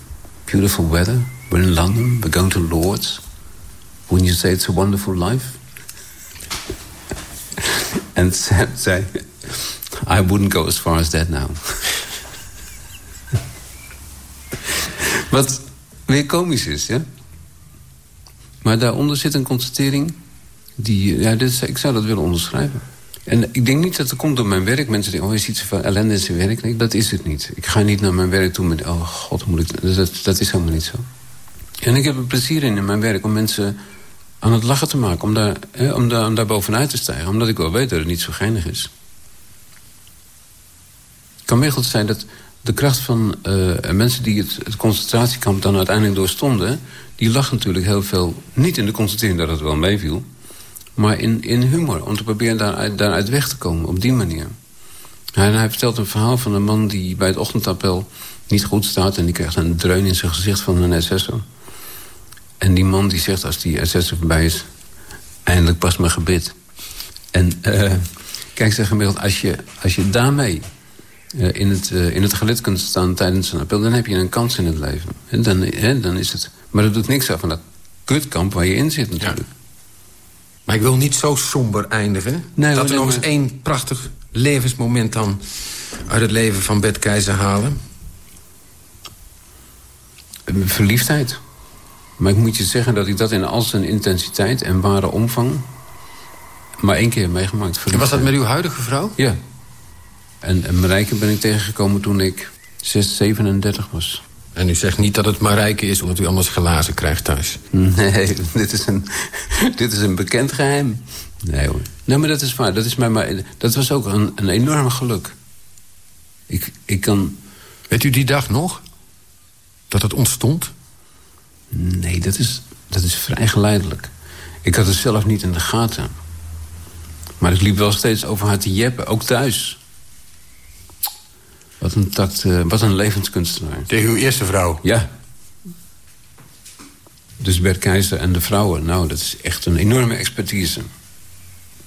beautiful weather. We're in London, we're going to Lords. Wouldn't you say it's a wonderful life? and Sam zei... I wouldn't go as far as that now. Wat weer komisch is, ja? Maar daaronder zit een constatering... die, ja, dit, ik zou dat willen onderschrijven. En ik denk niet dat het komt door mijn werk. Mensen denken, oh, is iets van ellende in zijn werk. Nee, dat is het niet. Ik ga niet naar mijn werk toe met, oh god, moet ik... Dat, dat is helemaal niet zo. En ik heb er plezier in in mijn werk om mensen aan het lachen te maken. Om daar, hè, om daar, om daar bovenuit te stijgen. Omdat ik wel weet dat het niet zo geinig is. Kan goed zijn dat de kracht van uh, mensen die het, concentratiekamp dan uiteindelijk doorstonden... die lachen natuurlijk heel veel, niet in de constatering dat het wel meeviel... maar in, in humor, om te proberen daaruit, daaruit weg te komen op die manier. Hij, hij vertelt een verhaal van een man die bij het ochtendappel niet goed staat... en die krijgt een dreun in zijn gezicht van een SS'er. En die man die zegt als die SS'er voorbij is... eindelijk pas mijn gebed. En uh, kijk, zeg gemiddeld, als je, als je daarmee in, het, uh, in het gelid kunt staan tijdens een appel... dan heb je een kans in het leven. En dan, dan is het... Maar dat doet niks af van dat kutkamp waar je in zit natuurlijk. Maar ik wil niet zo somber eindigen. Nee, dat we nog eens één prachtig levensmoment dan... uit het leven van Bert Keizer halen. Verliefdheid. Maar ik moet je zeggen dat ik dat in al zijn intensiteit en ware omvang... maar één keer heb meegemaakt. En was dat met uw huidige vrouw? Ja. En, en Marijke ben ik tegengekomen toen ik 6, 37 was. En u zegt niet dat het Marijke is... omdat u anders glazen krijgt thuis. Nee, dit is een, dit is een bekend geheim. Nee hoor. Nee, maar dat is waar. Dat, is mij maar, dat was ook een, een enorm geluk. Ik, ik kan... Weet u die dag nog? Dat het ontstond? Nee, dat is, dat is vrij geleidelijk. Ik had het zelf niet in de gaten. Maar ik liep wel steeds over haar te jeppen, ook thuis. Wat een tact, eh, wat een levenskunstenaar. Tegen uw eerste vrouw? Ja. Dus Bert Keizer en de vrouwen, nou, dat is echt een enorme expertise.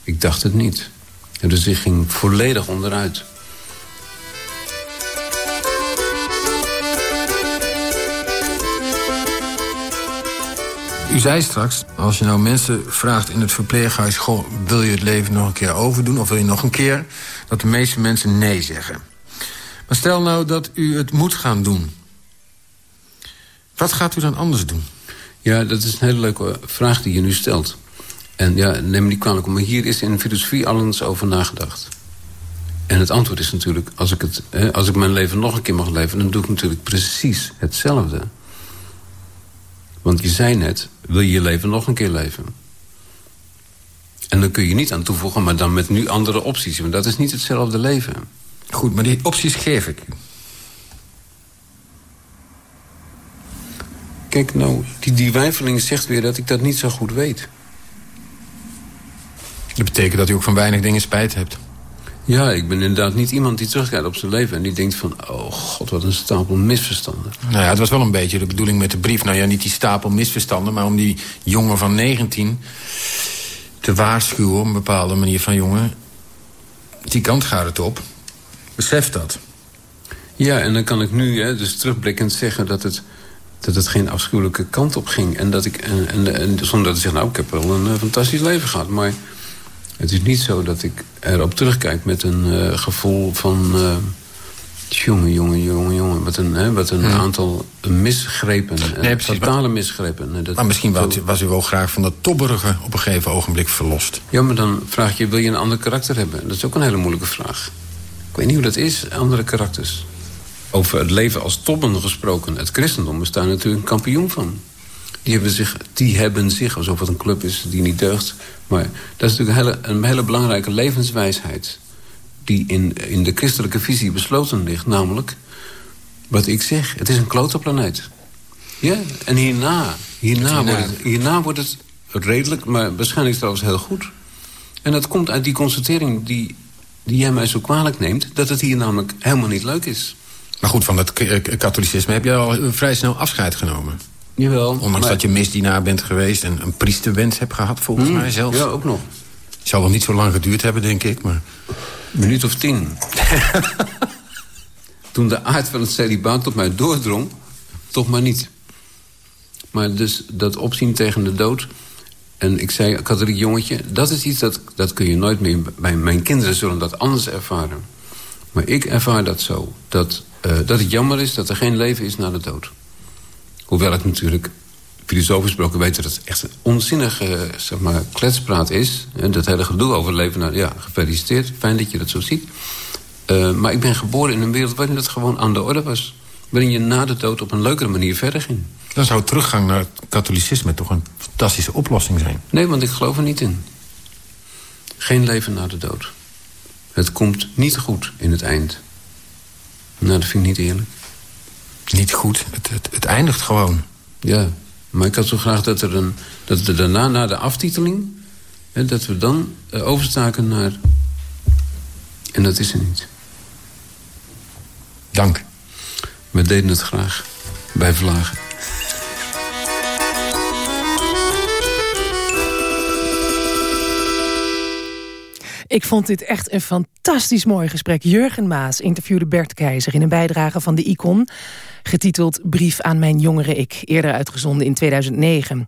Ik dacht het niet. En dus ik ging volledig onderuit. U zei straks, als je nou mensen vraagt in het verpleeghuis... Goh, wil je het leven nog een keer overdoen of wil je nog een keer... dat de meeste mensen nee zeggen. Maar stel nou dat u het moet gaan doen. Wat gaat u dan anders doen? Ja, dat is een hele leuke vraag die je nu stelt. En ja, neem me niet kwalijk, maar hier is in filosofie al eens over nagedacht. En het antwoord is natuurlijk, als ik, het, hè, als ik mijn leven nog een keer mag leven... dan doe ik natuurlijk precies hetzelfde. Want je zei net, wil je je leven nog een keer leven? En dan kun je niet aan toevoegen, maar dan met nu andere opties. Want dat is niet hetzelfde leven. Goed, maar die opties geef ik u. Kijk nou, die, die weifeling zegt weer dat ik dat niet zo goed weet. Dat betekent dat u ook van weinig dingen spijt hebt. Ja, ik ben inderdaad niet iemand die terugkijkt op zijn leven... en die denkt van, oh god, wat een stapel misverstanden. Nou ja, het was wel een beetje de bedoeling met de brief. Nou ja, niet die stapel misverstanden... maar om die jongen van 19 te waarschuwen op een bepaalde manier van... jongen, die kant gaat het op. Besef dat. Ja, en dan kan ik nu hè, dus terugblikkend zeggen dat het, dat het geen afschuwelijke kant op ging. En dat ik, en, en, en zonder dat ik zeg, nou, ik heb wel een eh, fantastisch leven gehad. Maar het is niet zo dat ik erop terugkijk met een eh, gevoel van... eh, jongen, jongen, jongen, jongen. Wat een, hè, wat een aantal misgrepen. Hmm. Nee, precies, Totale misgrepen. Nee, dat- Maar misschien was, u- was u wel graag van dat tobberige op een gegeven ogenblik verlost. Ja, maar dan vraag je, wil je een ander karakter hebben? Dat is ook een hele moeilijke vraag. Ik weet niet hoe dat is, andere karakters. Over het leven als tobben gesproken. Het christendom is daar natuurlijk een kampioen van. Die hebben zich, die hebben zich alsof het een club is die niet deugt. Maar dat is natuurlijk een hele, een hele belangrijke levenswijsheid... die in, in de christelijke visie besloten ligt. Namelijk, wat ik zeg, het is een klote planeet. Ja, en hierna, hierna, hierna? Wordt, het, hierna wordt het redelijk, maar waarschijnlijk trouwens heel goed. En dat komt uit die constatering die, die jij mij zo kwalijk neemt... dat het hier namelijk helemaal niet leuk is. Maar goed, van dat eh, katholicisme heb je al eh, vrij snel afscheid genomen. Jawel. Ondanks maar- dat je misdienaar bent geweest en een priesterwens hebt gehad, volgens Hmm, mij zelfs. Ja, ook nog. Zou wel niet zo lang geduurd hebben, denk ik. Maar... Een minuut of tien. Toen de aard van het celibaat tot mij doordrong, toch maar niet. Maar dus dat opzien tegen de dood... en ik zei, katholiek jongetje... dat is iets dat, dat kun je nooit meer... bij mijn kinderen zullen dat anders ervaren. Maar ik ervaar dat zo. Dat, eh, dat het jammer is dat er geen leven is na de dood. Hoewel ik natuurlijk filosofisch gesproken weet dat het echt een onzinnige zeg maar, kletspraat is. En dat hele gedoe over leven, nou ja, gefeliciteerd. Fijn dat je dat zo ziet. Eh, maar ik ben geboren in een wereld waarin dat gewoon aan de orde was. Waarin je na de dood op een leukere manier verder ging. Dan zou teruggang naar het katholicisme toch een fantastische oplossing zijn. Nee, want ik geloof er niet in. Geen leven na de dood. Het komt niet goed in het eind. Nou, dat vind ik niet eerlijk. Niet goed, het, het, het eindigt gewoon. Ja, maar ik had zo graag dat er, een, dat we daarna, na de aftiteling... Hè, dat we dan eh, overstaken naar... En dat is er niet. Dank. We deden het graag. Bij Vlagen. Ik vond dit echt een fantastisch mooi gesprek. Jurgen Maas interviewde Bert Keizer in een bijdrage van de Icon... getiteld Brief aan mijn jongere ik, eerder uitgezonden in 2009.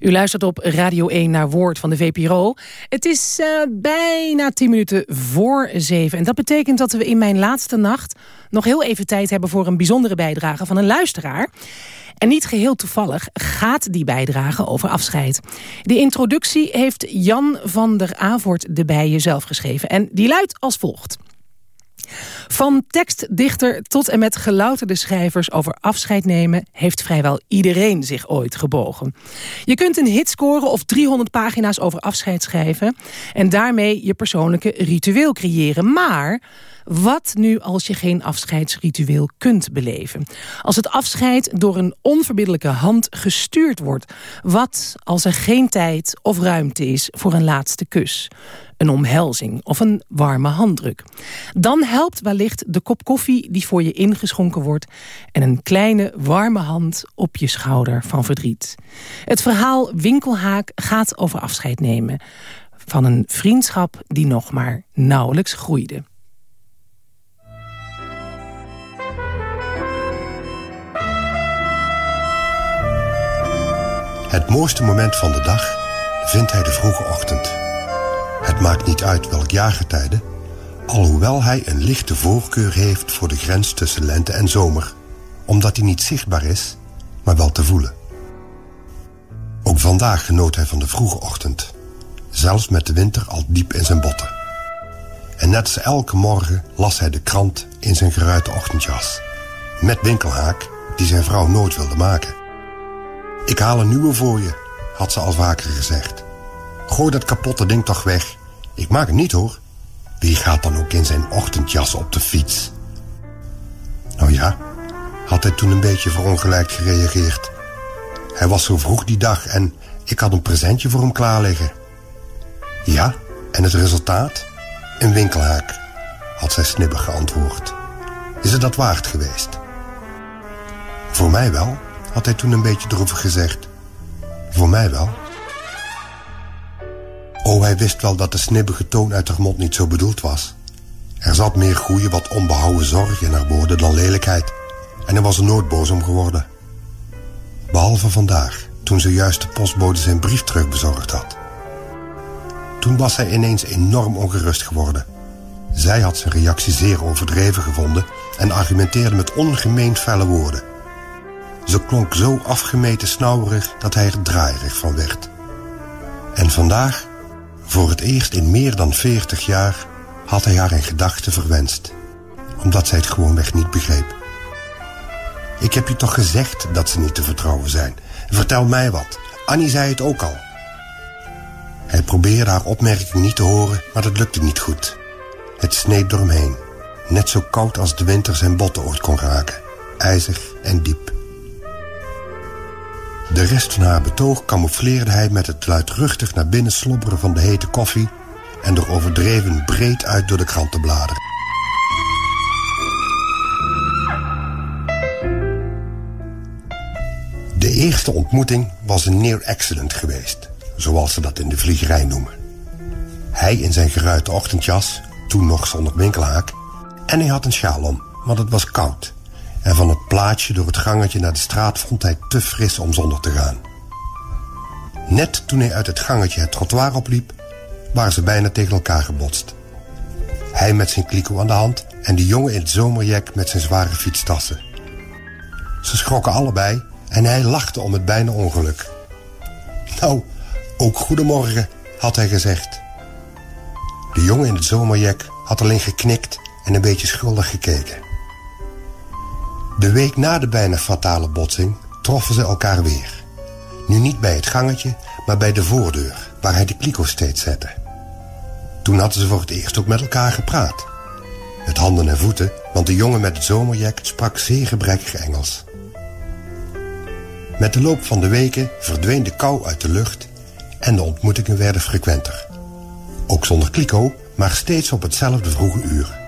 U luistert op Radio 1 naar Woord van de VPRO. Het is uh, bijna 10 minuten voor 7. En dat betekent dat we in mijn laatste nacht... nog heel even tijd hebben voor een bijzondere bijdrage van een luisteraar. En niet geheel toevallig gaat die bijdrage over afscheid. De introductie heeft Jan van der Avort de Bijen zelf geschreven. En die luidt als volgt. Van tekstdichter tot en met gelouterde schrijvers over afscheid nemen... heeft vrijwel iedereen zich ooit gebogen. Je kunt een hit scoren of 300 pagina's over afscheid schrijven... en daarmee je persoonlijke ritueel creëren. Maar wat nu als je geen afscheidsritueel kunt beleven? Als het afscheid door een onverbiddelijke hand gestuurd wordt? Wat als er geen tijd of ruimte is voor een laatste kus? Een omhelzing of een warme handdruk. Dan helpt wellicht de kop koffie die voor je ingeschonken wordt... en een kleine warme hand op je schouder van verdriet. Het verhaal Winkelhaak gaat over afscheid nemen... van een vriendschap die nog maar nauwelijks groeide. Het mooiste moment van de dag vindt hij de vroege ochtend. Het maakt niet uit welk jaargetijde, alhoewel hij een lichte voorkeur heeft voor de grens tussen lente en zomer, omdat hij niet zichtbaar is, maar wel te voelen. Ook vandaag genoot hij van de vroege ochtend, zelfs met de winter al diep in zijn botten. En net als elke morgen las hij de krant in zijn geruite ochtendjas, met winkelhaak die zijn vrouw nooit wilde maken. Ik haal een nieuwe voor je, had ze al vaker gezegd. Gooi dat kapotte ding toch weg. Ik maak het niet hoor. Wie gaat dan ook in zijn ochtendjas op de fiets? Nou ja, had hij toen een beetje verongelijkt gereageerd. Hij was zo vroeg die dag en ik had een presentje voor hem klaar liggen. Ja, en het resultaat? Een winkelhaak, had zij snibbig geantwoord. Is het dat waard geweest? Voor mij wel, had hij toen een beetje droevig gezegd. Voor mij wel. Oh, hij wist wel dat de snibbige toon uit haar mond niet zo bedoeld was. Er zat meer goede, wat onbehouden zorg in haar woorden dan lelijkheid. En hij was er nooit boos om geworden. Behalve vandaag, toen ze juist de postbode zijn brief terugbezorgd had. Toen was hij ineens enorm ongerust geworden. Zij had zijn reactie zeer overdreven gevonden... en argumenteerde met ongemeen felle woorden. Ze klonk zo afgemeten snauwerig dat hij er draaierig van werd. En vandaag voor het eerst in meer dan veertig jaar had hij haar in gedachten verwenst. Omdat zij het gewoonweg niet begreep. Ik heb je toch gezegd dat ze niet te vertrouwen zijn. Vertel mij wat. Annie zei het ook al. Hij probeerde haar opmerking niet te horen, maar dat lukte niet goed. Het sneed door hem heen. Net zo koud als de winter zijn botten ooit kon raken. IJzig en diep. De rest van haar betoog camoufleerde hij met het luidruchtig naar binnen slobberen van de hete koffie... en door overdreven breed uit door de krantenbladen. De eerste ontmoeting was een near accident geweest, zoals ze dat in de vliegerij noemen. Hij in zijn geruite ochtendjas, toen nog zonder winkelhaak, en hij had een sjaal om, want het was koud en van het plaatje door het gangetje naar de straat vond hij te fris om zonder te gaan. Net toen hij uit het gangetje het trottoir opliep, waren ze bijna tegen elkaar gebotst. Hij met zijn kliko aan de hand en de jongen in het zomerjek met zijn zware fietstassen. Ze schrokken allebei en hij lachte om het bijna ongeluk. Nou, ook goedemorgen, had hij gezegd. De jongen in het zomerjek had alleen geknikt en een beetje schuldig gekeken. De week na de bijna fatale botsing troffen ze elkaar weer. Nu niet bij het gangetje, maar bij de voordeur, waar hij de kliko steeds zette. Toen hadden ze voor het eerst ook met elkaar gepraat. Met handen en voeten, want de jongen met het zomerjek sprak zeer gebrekkig Engels. Met de loop van de weken verdween de kou uit de lucht en de ontmoetingen werden frequenter. Ook zonder kliko, maar steeds op hetzelfde vroege uur.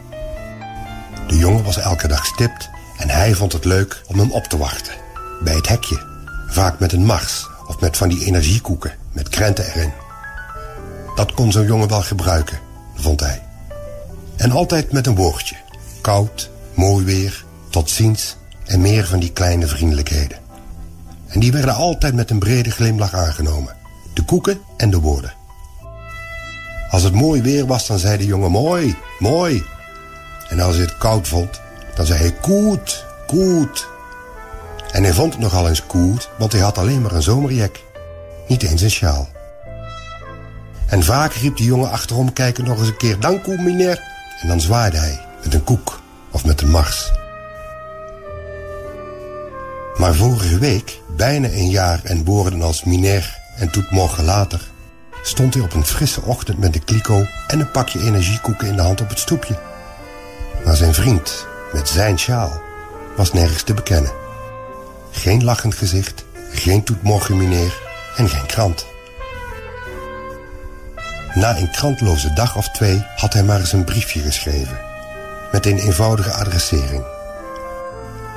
De jongen was elke dag stipt en hij vond het leuk om hem op te wachten. Bij het hekje. Vaak met een mars of met van die energiekoeken met krenten erin. Dat kon zo'n jongen wel gebruiken, vond hij. En altijd met een woordje. Koud, mooi weer, tot ziens en meer van die kleine vriendelijkheden. En die werden altijd met een brede glimlach aangenomen. De koeken en de woorden. Als het mooi weer was, dan zei de jongen mooi, mooi. En als hij het koud vond, dan zei hij koet, koet. En hij vond het nogal eens koet, want hij had alleen maar een zomerjek. Niet eens een sjaal. En vaak riep de jongen achterom kijken nog eens een keer... Dank u, meneer. En dan zwaaide hij met een koek of met een mars. Maar vorige week, bijna een jaar en woorden als meneer en tot morgen later... stond hij op een frisse ochtend met een kliko en een pakje energiekoeken in de hand op het stoepje. Maar zijn vriend, met zijn sjaal, was nergens te bekennen. Geen lachend gezicht, geen toetmorgen meneer en geen krant. Na een krantloze dag of twee had hij maar eens een briefje geschreven. Met een eenvoudige adressering.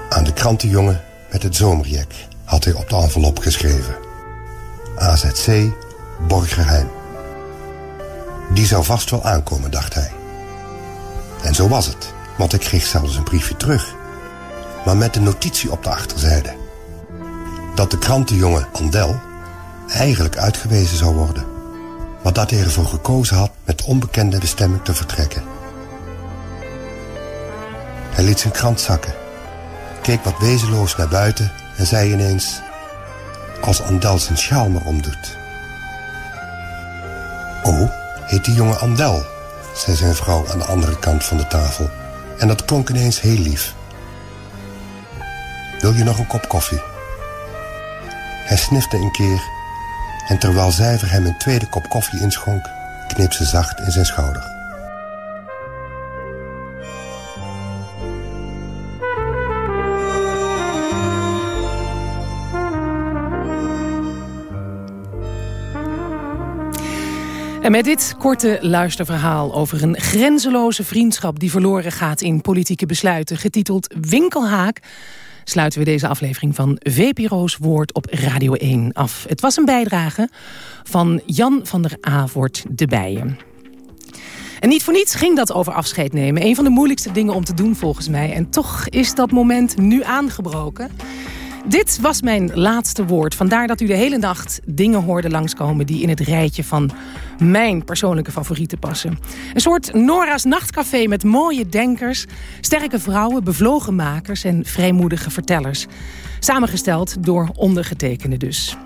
Aan de krantenjongen met het zomerjek had hij op de envelop geschreven. AZC Borgerheim. Die zou vast wel aankomen, dacht hij. En zo was het, want ik kreeg zelfs een briefje terug. Maar met een notitie op de achterzijde. Dat de krantenjongen Andel eigenlijk uitgewezen zou worden. Maar dat hij ervoor gekozen had met onbekende bestemming te vertrekken. Hij liet zijn krant zakken, keek wat wezenloos naar buiten en zei ineens... Als Andel zijn sjaal maar omdoet. Oh, heet die jongen Andel, zei zijn vrouw aan de andere kant van de tafel. En dat klonk ineens heel lief. Wil je nog een kop koffie? Hij snifte een keer en terwijl Zijver hem een tweede kop koffie inschonk... kneep ze zacht in zijn schouder. En met dit korte luisterverhaal over een grenzeloze vriendschap... die verloren gaat in politieke besluiten, getiteld Winkelhaak sluiten we deze aflevering van VPRO's Woord op Radio 1 af. Het was een bijdrage van Jan van der Avort de Bijen. En niet voor niets ging dat over afscheid nemen. Een van de moeilijkste dingen om te doen volgens mij. En toch is dat moment nu aangebroken. Dit was mijn laatste woord. Vandaar dat u de hele nacht dingen hoorde langskomen... die in het rijtje van mijn persoonlijke favorieten passen. Een soort Nora's nachtcafé met mooie denkers... sterke vrouwen, bevlogen makers en vrijmoedige vertellers. Samengesteld door ondergetekende dus.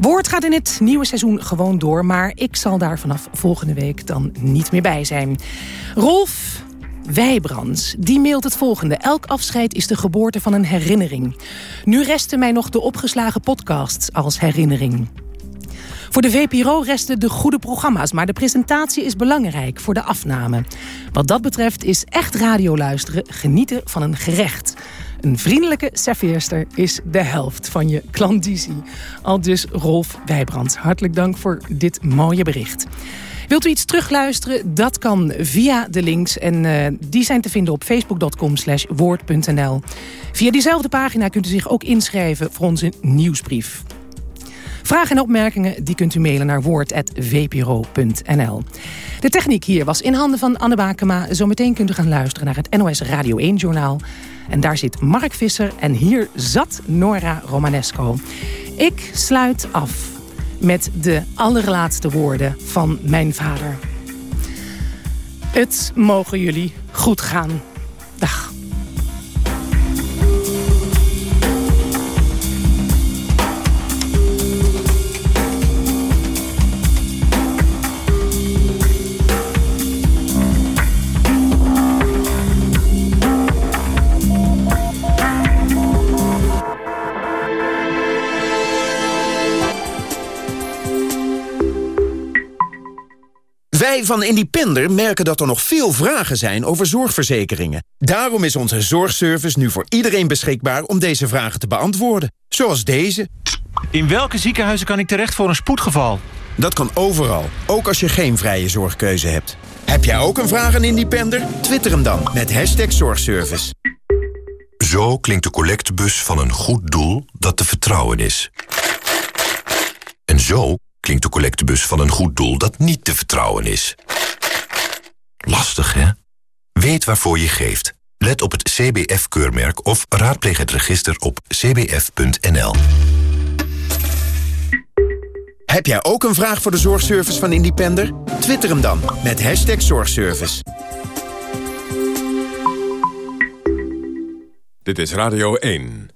Woord gaat in het nieuwe seizoen gewoon door... maar ik zal daar vanaf volgende week dan niet meer bij zijn. Rolf Wijbrands, die mailt het volgende. Elk afscheid is de geboorte van een herinnering. Nu resten mij nog de opgeslagen podcasts als herinnering. Voor de VPRO resten de goede programma's, maar de presentatie is belangrijk voor de afname. Wat dat betreft is echt radio luisteren genieten van een gerecht. Een vriendelijke serveerster is de helft van je klandizie. Al dus Rolf Wijbrands. Hartelijk dank voor dit mooie bericht. Wilt u iets terugluisteren? Dat kan via de links. En uh, die zijn te vinden op facebook.com slash woord.nl. Via diezelfde pagina kunt u zich ook inschrijven voor onze nieuwsbrief. Vragen en opmerkingen die kunt u mailen naar woord.vpro.nl. De techniek hier was in handen van Anne Bakema. Zometeen kunt u gaan luisteren naar het NOS Radio 1-journaal. En daar zit Mark Visser en hier zat Nora Romanesco. Ik sluit af met de allerlaatste woorden van mijn vader. Het mogen jullie goed gaan. Dag. Wij van Independer merken dat er nog veel vragen zijn over zorgverzekeringen. Daarom is onze zorgservice nu voor iedereen beschikbaar om deze vragen te beantwoorden. Zoals deze. In welke ziekenhuizen kan ik terecht voor een spoedgeval? Dat kan overal, ook als je geen vrije zorgkeuze hebt. Heb jij ook een vraag aan Independer? Twitter hem dan met hashtag zorgservice. Zo klinkt de collectebus van een goed doel dat te vertrouwen is. En zo klinkt de collectebus van een goed doel dat niet te vertrouwen is. Lastig, hè? Weet waarvoor je geeft. Let op het CBF-keurmerk of raadpleeg het register op cbf.nl. Heb jij ook een vraag voor de zorgservice van Independer? Twitter hem dan met hashtag zorgservice. Dit is Radio 1.